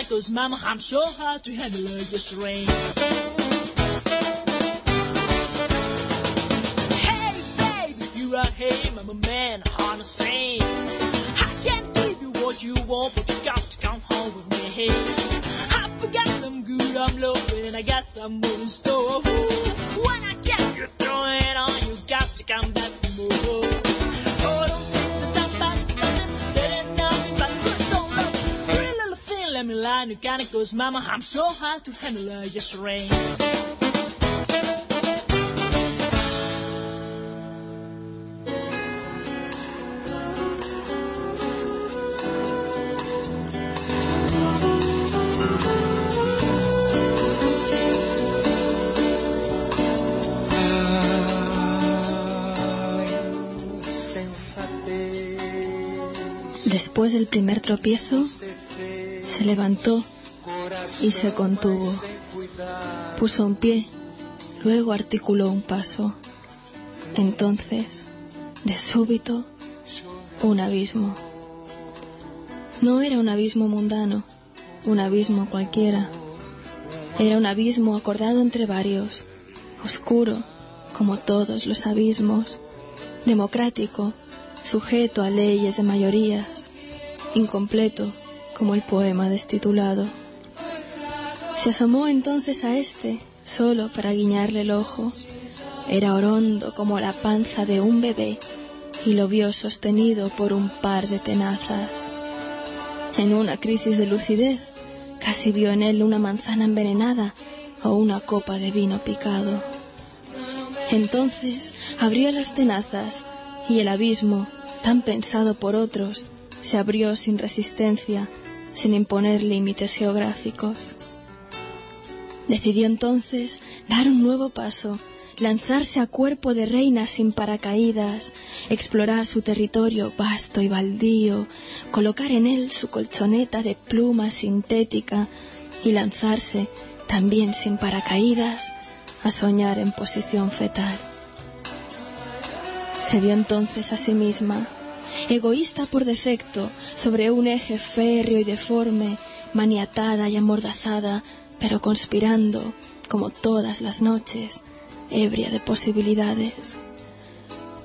Line and kinda cause mama, I'm so hard to handle uh, your serene. Hey, baby, you are him, I'm a man on the scene. Cause mama, I'm so hard to handle uh, your serene. Después del primer tropiezo, se levantó y se contuvo. Puso un pie, luego articuló un paso. Entonces, de súbito, un abismo. No era un abismo mundano, un abismo cualquiera. Era un abismo acordado entre varios, oscuro, como todos los abismos, democrático, sujeto a leyes de mayorías, incompleto, como el poema destitulado. Se asomó entonces a este, solo para guiñarle el ojo. Era orondo como la panza de un bebé y lo vio sostenido por un par de tenazas. En una crisis de lucidez, casi vio en él una manzana envenenada o una copa de vino picado. Entonces abrió las tenazas y el abismo, tan pensado por otros, se abrió sin resistencia, sin imponer límites geográficos. Decidió entonces dar un nuevo paso, lanzarse a cuerpo de reina sin paracaídas, explorar su territorio vasto y baldío, colocar en él su colchoneta de pluma sintética y lanzarse, también sin paracaídas, a soñar en posición fetal. Se vio entonces a sí misma, egoísta por defecto, sobre un eje férreo y deforme, maniatada y amordazada, pero conspirando, como todas las noches, ebria de posibilidades.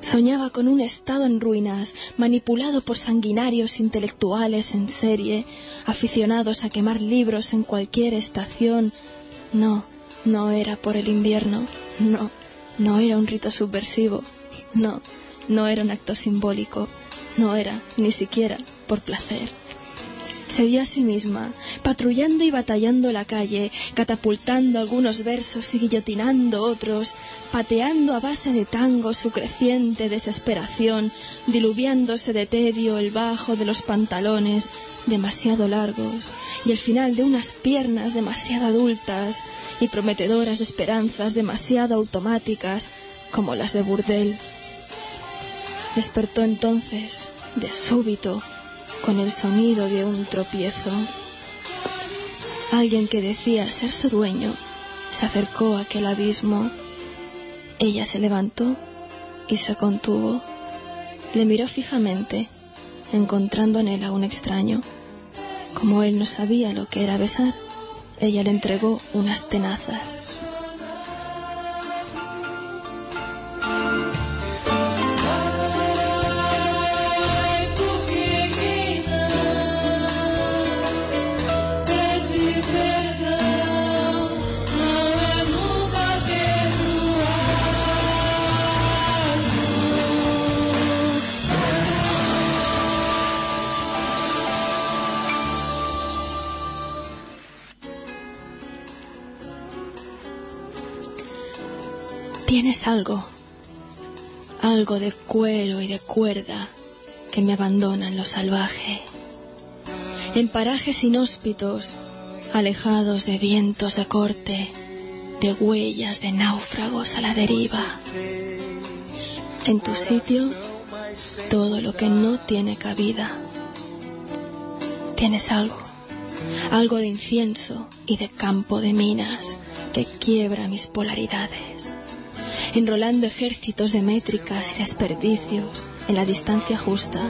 Soñaba con un estado en ruinas, manipulado por sanguinarios intelectuales en serie, aficionados a quemar libros en cualquier estación. No, no era por el invierno, no, no era un rito subversivo, no, no era un acto simbólico, no era ni siquiera por placer. Se vio a sí misma, patrullando y batallando la calle, catapultando algunos versos y guillotinando otros, pateando a base de tango su creciente desesperación, diluviándose de tedio el bajo de los pantalones, demasiado largos, y el final de unas piernas demasiado adultas y prometedoras de esperanzas demasiado automáticas como las de Burdel. Despertó entonces, de súbito, con el sonido de un tropiezo. Alguien que decía ser su dueño se acercó a aquel abismo. Ella se levantó y se contuvo. Le miró fijamente, encontrando en él a un extraño. Como él no sabía lo que era besar, ella le entregó unas tenazas. Tienes algo, algo de cuero y de cuerda que me abandona en lo salvaje. En parajes inhóspitos, alejados de vientos de corte, de huellas de náufragos a la deriva. En tu sitio, todo lo que no tiene cabida. Tienes algo, algo de incienso y de campo de minas que quiebra mis polaridades, enrolando ejércitos de métricas y desperdicios en la distancia justa,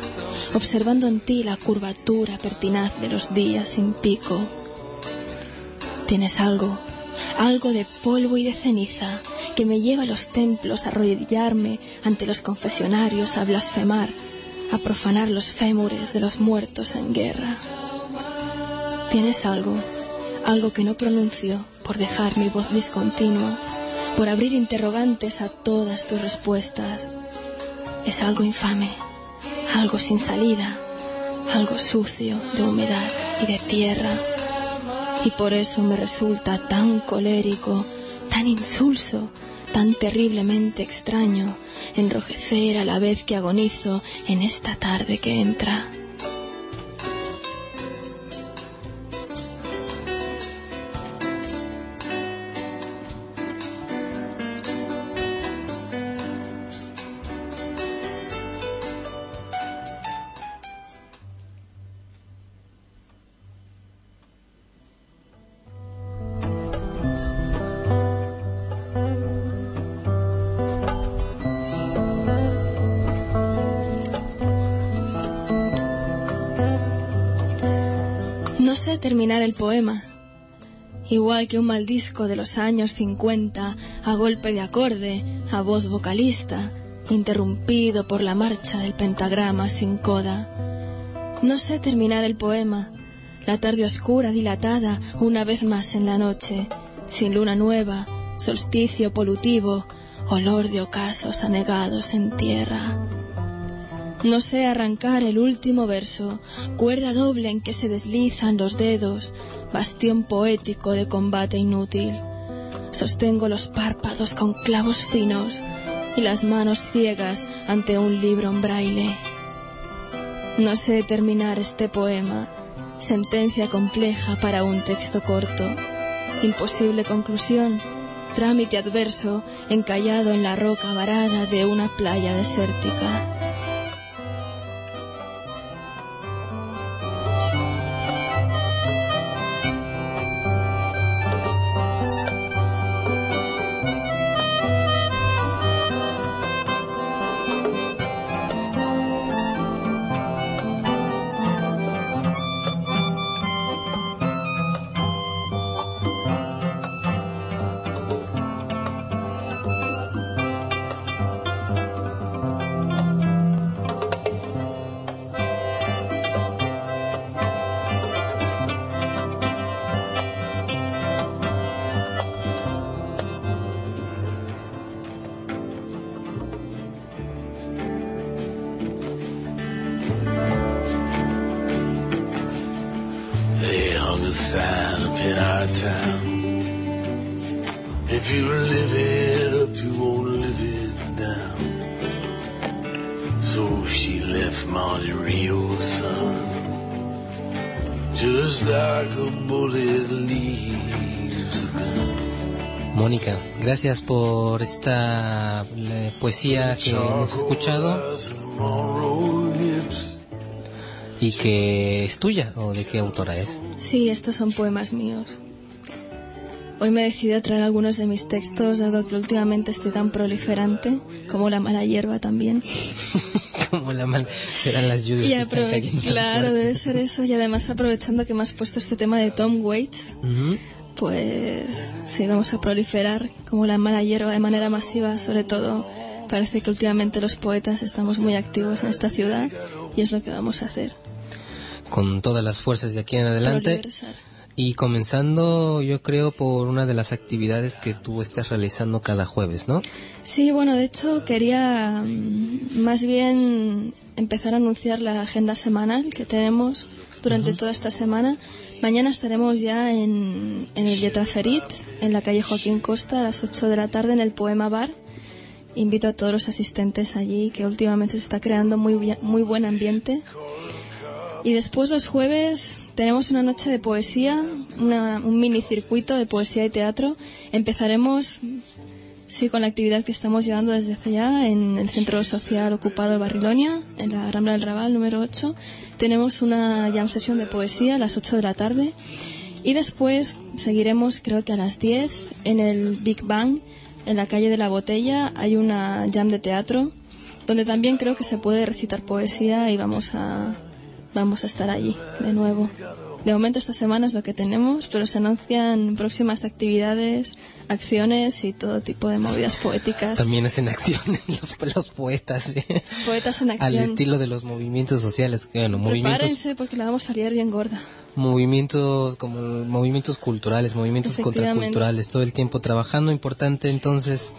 observando en ti la curvatura pertinaz de los días sin pico. Tienes algo, algo de polvo y de ceniza que me lleva a los templos a arrodillarme ante los confesionarios a blasfemar, a profanar los fémures de los muertos en guerra. Tienes algo, algo que no pronuncio por dejar mi voz discontinua, por abrir interrogantes a todas tus respuestas. Es algo infame, algo sin salida, algo sucio de humedad y de tierra. Y por eso me resulta tan colérico, tan insulso, tan terriblemente extraño enrojecer a la vez que agonizo en esta tarde que entra. El poema. Igual que un mal disco de los años 50, a golpe de acorde, a voz vocalista, interrumpido por la marcha del pentagrama sin coda. No sé terminar el poema. La tarde oscura dilatada una vez más en la noche, sin luna nueva, solsticio polutivo, olor de ocasos anegados en tierra. No sé arrancar el último verso, cuerda doble en que se deslizan los dedos, bastión poético de combate inútil. Sostengo los párpados con clavos finos y las manos ciegas ante un libro en braille. No sé terminar este poema, sentencia compleja para un texto corto. Imposible conclusión, trámite adverso encallado en la roca varada de una playa desértica. Gracias por esta eh, poesía que hemos escuchado y que es tuya o de qué autora es. Sí, estos son poemas míos. Hoy me he decidido a traer algunos de mis textos, dado que últimamente estoy tan proliferante, como la mala hierba también. [laughs] Como la mal serán las lluvias. Y que están claro, debe ser eso. Y además aprovechando que me has puesto este tema de Tom Waits, Ujú. Pues sí, vamos a proliferar como la mala hierba de manera masiva, sobre todo. Parece que últimamente los poetas estamos muy activos en esta ciudad y es lo que vamos a hacer. Con todas las fuerzas de aquí en adelante. Proliversar. Y comenzando, yo creo, por una de las actividades que tú estás realizando cada jueves, ¿no? Sí, bueno, de hecho quería mm, más bien empezar a anunciar la agenda semanal que tenemos durante toda esta semana. Mañana estaremos ya en, en el Yetraferit, en la calle Joaquín Costa, a las 8 de la tarde en el Poema Bar. Invito a todos los asistentes allí, que últimamente se está creando muy, muy buen ambiente. Y después los jueves tenemos una noche de poesía, una- un mini circuito de poesía y teatro. Empezaremos Sí, con la actividad que estamos llevando desde hace ya en el Centro Social Ocupado de Barrilonia, en la Rambla del Raval número 8. Tenemos una jam sesión de poesía a las 8 de la tarde. Y después seguiremos, creo que a las 10, en el Big Bang, en la calle de la Botella, hay una jam de teatro, donde también creo que se puede recitar poesía y vamos a, vamos a estar allí de nuevo. De momento esta semana es lo que tenemos, pero se anuncian próximas actividades, acciones y todo tipo de movidas poéticas. También hacen acciones [laughs] los, los poetas, ¿eh? Poetas en acción. al estilo de los movimientos sociales, bueno, movimientos, Prepárense porque la vamos a liar bien gorda. movimientos como movimientos culturales, movimientos contraculturales, todo el tiempo trabajando, importante entonces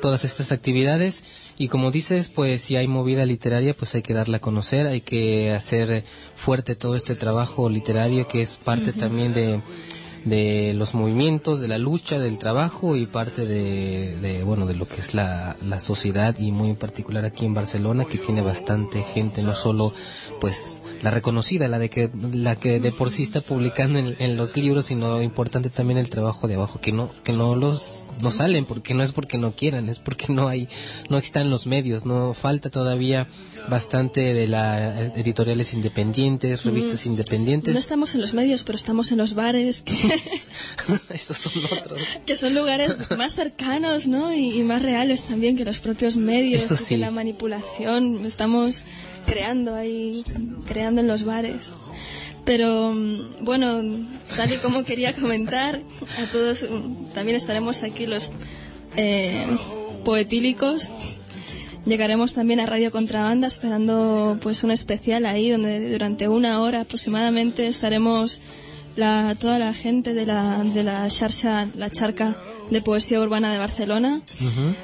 todas estas actividades y como dices, pues si hay movida literaria, pues hay que darla a conocer, hay que hacer fuerte todo este trabajo literario que es parte también de de los movimientos, de la lucha, del trabajo y parte de, de, bueno de lo que es la, la sociedad y muy en particular aquí en Barcelona que tiene bastante gente, no solo pues la reconocida, la de que la que de por sí está publicando en, en los libros, sino importante también el trabajo de abajo que no que no los no salen porque no es porque no quieran, es porque no hay no están los medios, no falta todavía bastante de las editoriales independientes, revistas Mm. independientes. No estamos en los medios, pero estamos en los bares, que, [laughs] Estos son otros. que son lugares más cercanos ¿no? y, y más reales también que los propios medios Eso y que la manipulación. Estamos creando ahí, creando en los bares. Pero mm, bueno, tal y como quería comentar, a todos mm, también estaremos aquí los eh, poetílicos. Llegaremos también a Radio Contrabanda esperando pues un especial ahí donde durante una hora aproximadamente estaremos la, toda la gente de la, de la la charca de poesía urbana de Barcelona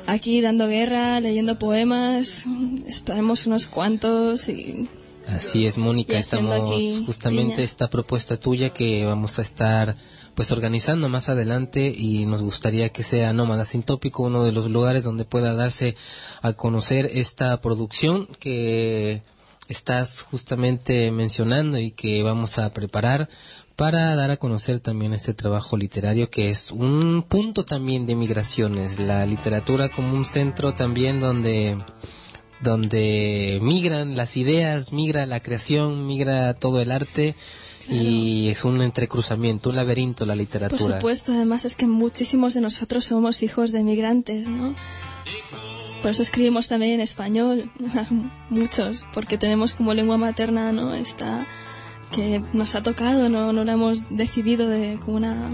aquí dando guerra, leyendo poemas, estaremos unos cuantos y Así es, Mónica, estamos aquí justamente piña. esta propuesta tuya que vamos a estar pues organizando más adelante y nos gustaría que sea Nómada Sin Tópico uno de los lugares donde pueda darse a conocer esta producción que estás justamente mencionando y que vamos a preparar para dar a conocer también este trabajo literario que es un punto también de migraciones, la literatura como un centro también donde donde migran las ideas, migra la creación, migra todo el arte y es un entrecruzamiento, un laberinto la Por literatura. supuesto, además es que muchísimos de nosotros somos hijos de migrantes, ¿no? Por eso escribimos también en español, [laughs] muchos, porque tenemos como lengua materna, ¿no? Esta que nos ha tocado, no, no la hemos decidido de, como una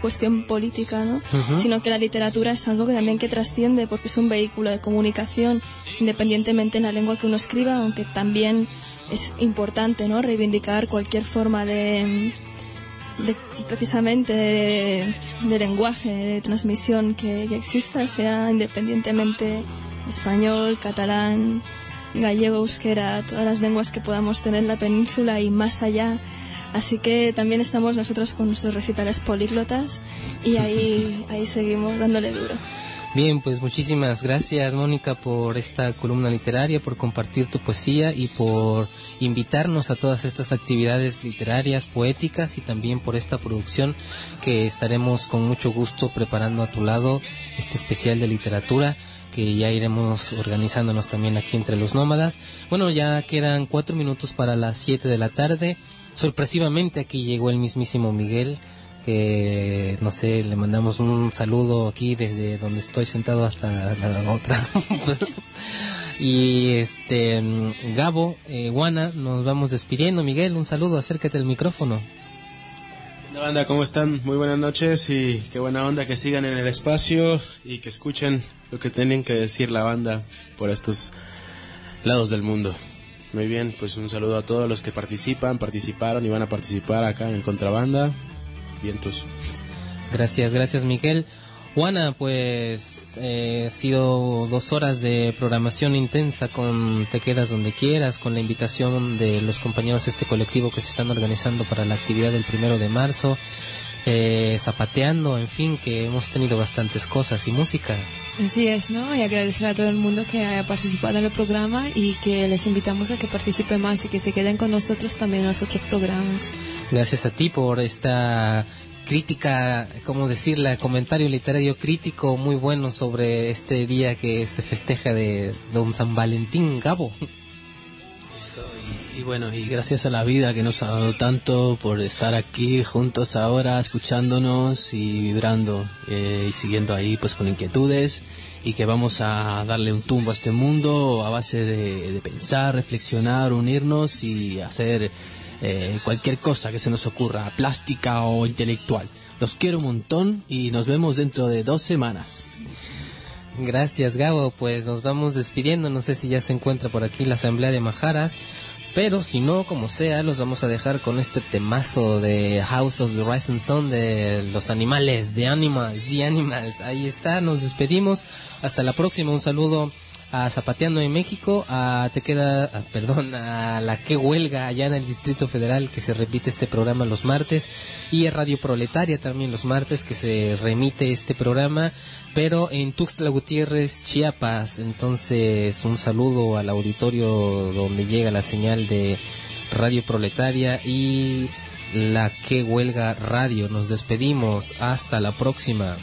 cuestión política, ¿no? Sino que la literatura es algo que también que trasciende porque es un vehículo de comunicación, independientemente en la lengua que uno escriba, aunque también es importante, ¿no? Reivindicar cualquier forma de, de precisamente de, de lenguaje, de transmisión que, que exista, sea independientemente español, catalán, gallego, euskera, todas las lenguas que podamos tener en la península y más allá. Así que también estamos nosotros con nuestros recitales políglotas y ahí, [laughs] ahí seguimos dándole duro. Bien, pues muchísimas gracias Mónica por esta columna literaria, por compartir tu poesía y por invitarnos a todas estas actividades literarias, poéticas y también por esta producción que estaremos con mucho gusto preparando a tu lado, este especial de literatura que ya iremos organizándonos también aquí entre los nómadas. Bueno, ya quedan cuatro minutos para las siete de la tarde. Sorpresivamente aquí llegó el mismísimo Miguel que no sé, le mandamos un saludo aquí desde donde estoy sentado hasta la otra. [laughs] y este Gabo, eh, Guana, nos vamos despidiendo. Miguel, un saludo, acércate al micrófono. Banda, ¿cómo están? Muy buenas noches y qué buena onda que sigan en el espacio y que escuchen lo que tienen que decir la banda por estos lados del mundo. Muy bien, pues un saludo a todos los que participan, participaron y van a participar acá en Contrabanda. Vientos. Gracias, gracias Miguel. Juana, pues eh, ha sido dos horas de programación intensa con Te Quedas Donde Quieras, con la invitación de los compañeros de este colectivo que se están organizando para la actividad del primero de marzo, eh, zapateando, en fin, que hemos tenido bastantes cosas y música. Así es, ¿no? Y agradecer a todo el mundo que haya participado en el programa y que les invitamos a que participen más y que se queden con nosotros también en los otros programas. Gracias a ti por esta crítica, ¿cómo decirla? Comentario literario crítico muy bueno sobre este día que se festeja de Don San Valentín, Gabo. Y bueno, y gracias a la vida que nos ha dado tanto por estar aquí juntos ahora, escuchándonos y vibrando eh, y siguiendo ahí pues con inquietudes y que vamos a darle un tumbo a este mundo a base de, de pensar, reflexionar, unirnos y hacer eh, cualquier cosa que se nos ocurra, plástica o intelectual. Los quiero un montón y nos vemos dentro de dos semanas. Gracias, Gabo. Pues nos vamos despidiendo. No sé si ya se encuentra por aquí la Asamblea de Majaras. Pero si no, como sea, los vamos a dejar con este temazo de House of the Rising Sun de los animales, de Animals, The Animals. Ahí está, nos despedimos. Hasta la próxima. Un saludo a Zapateando en México, a Te Queda, a- perdón, a la que huelga allá en el Distrito Federal que se repite este programa los martes y a Radio Proletaria también los martes que se remite este programa pero en Tuxtla Gutiérrez, Chiapas. Entonces, un saludo al auditorio donde llega la señal de Radio Proletaria y la que huelga radio. Nos despedimos. Hasta la próxima.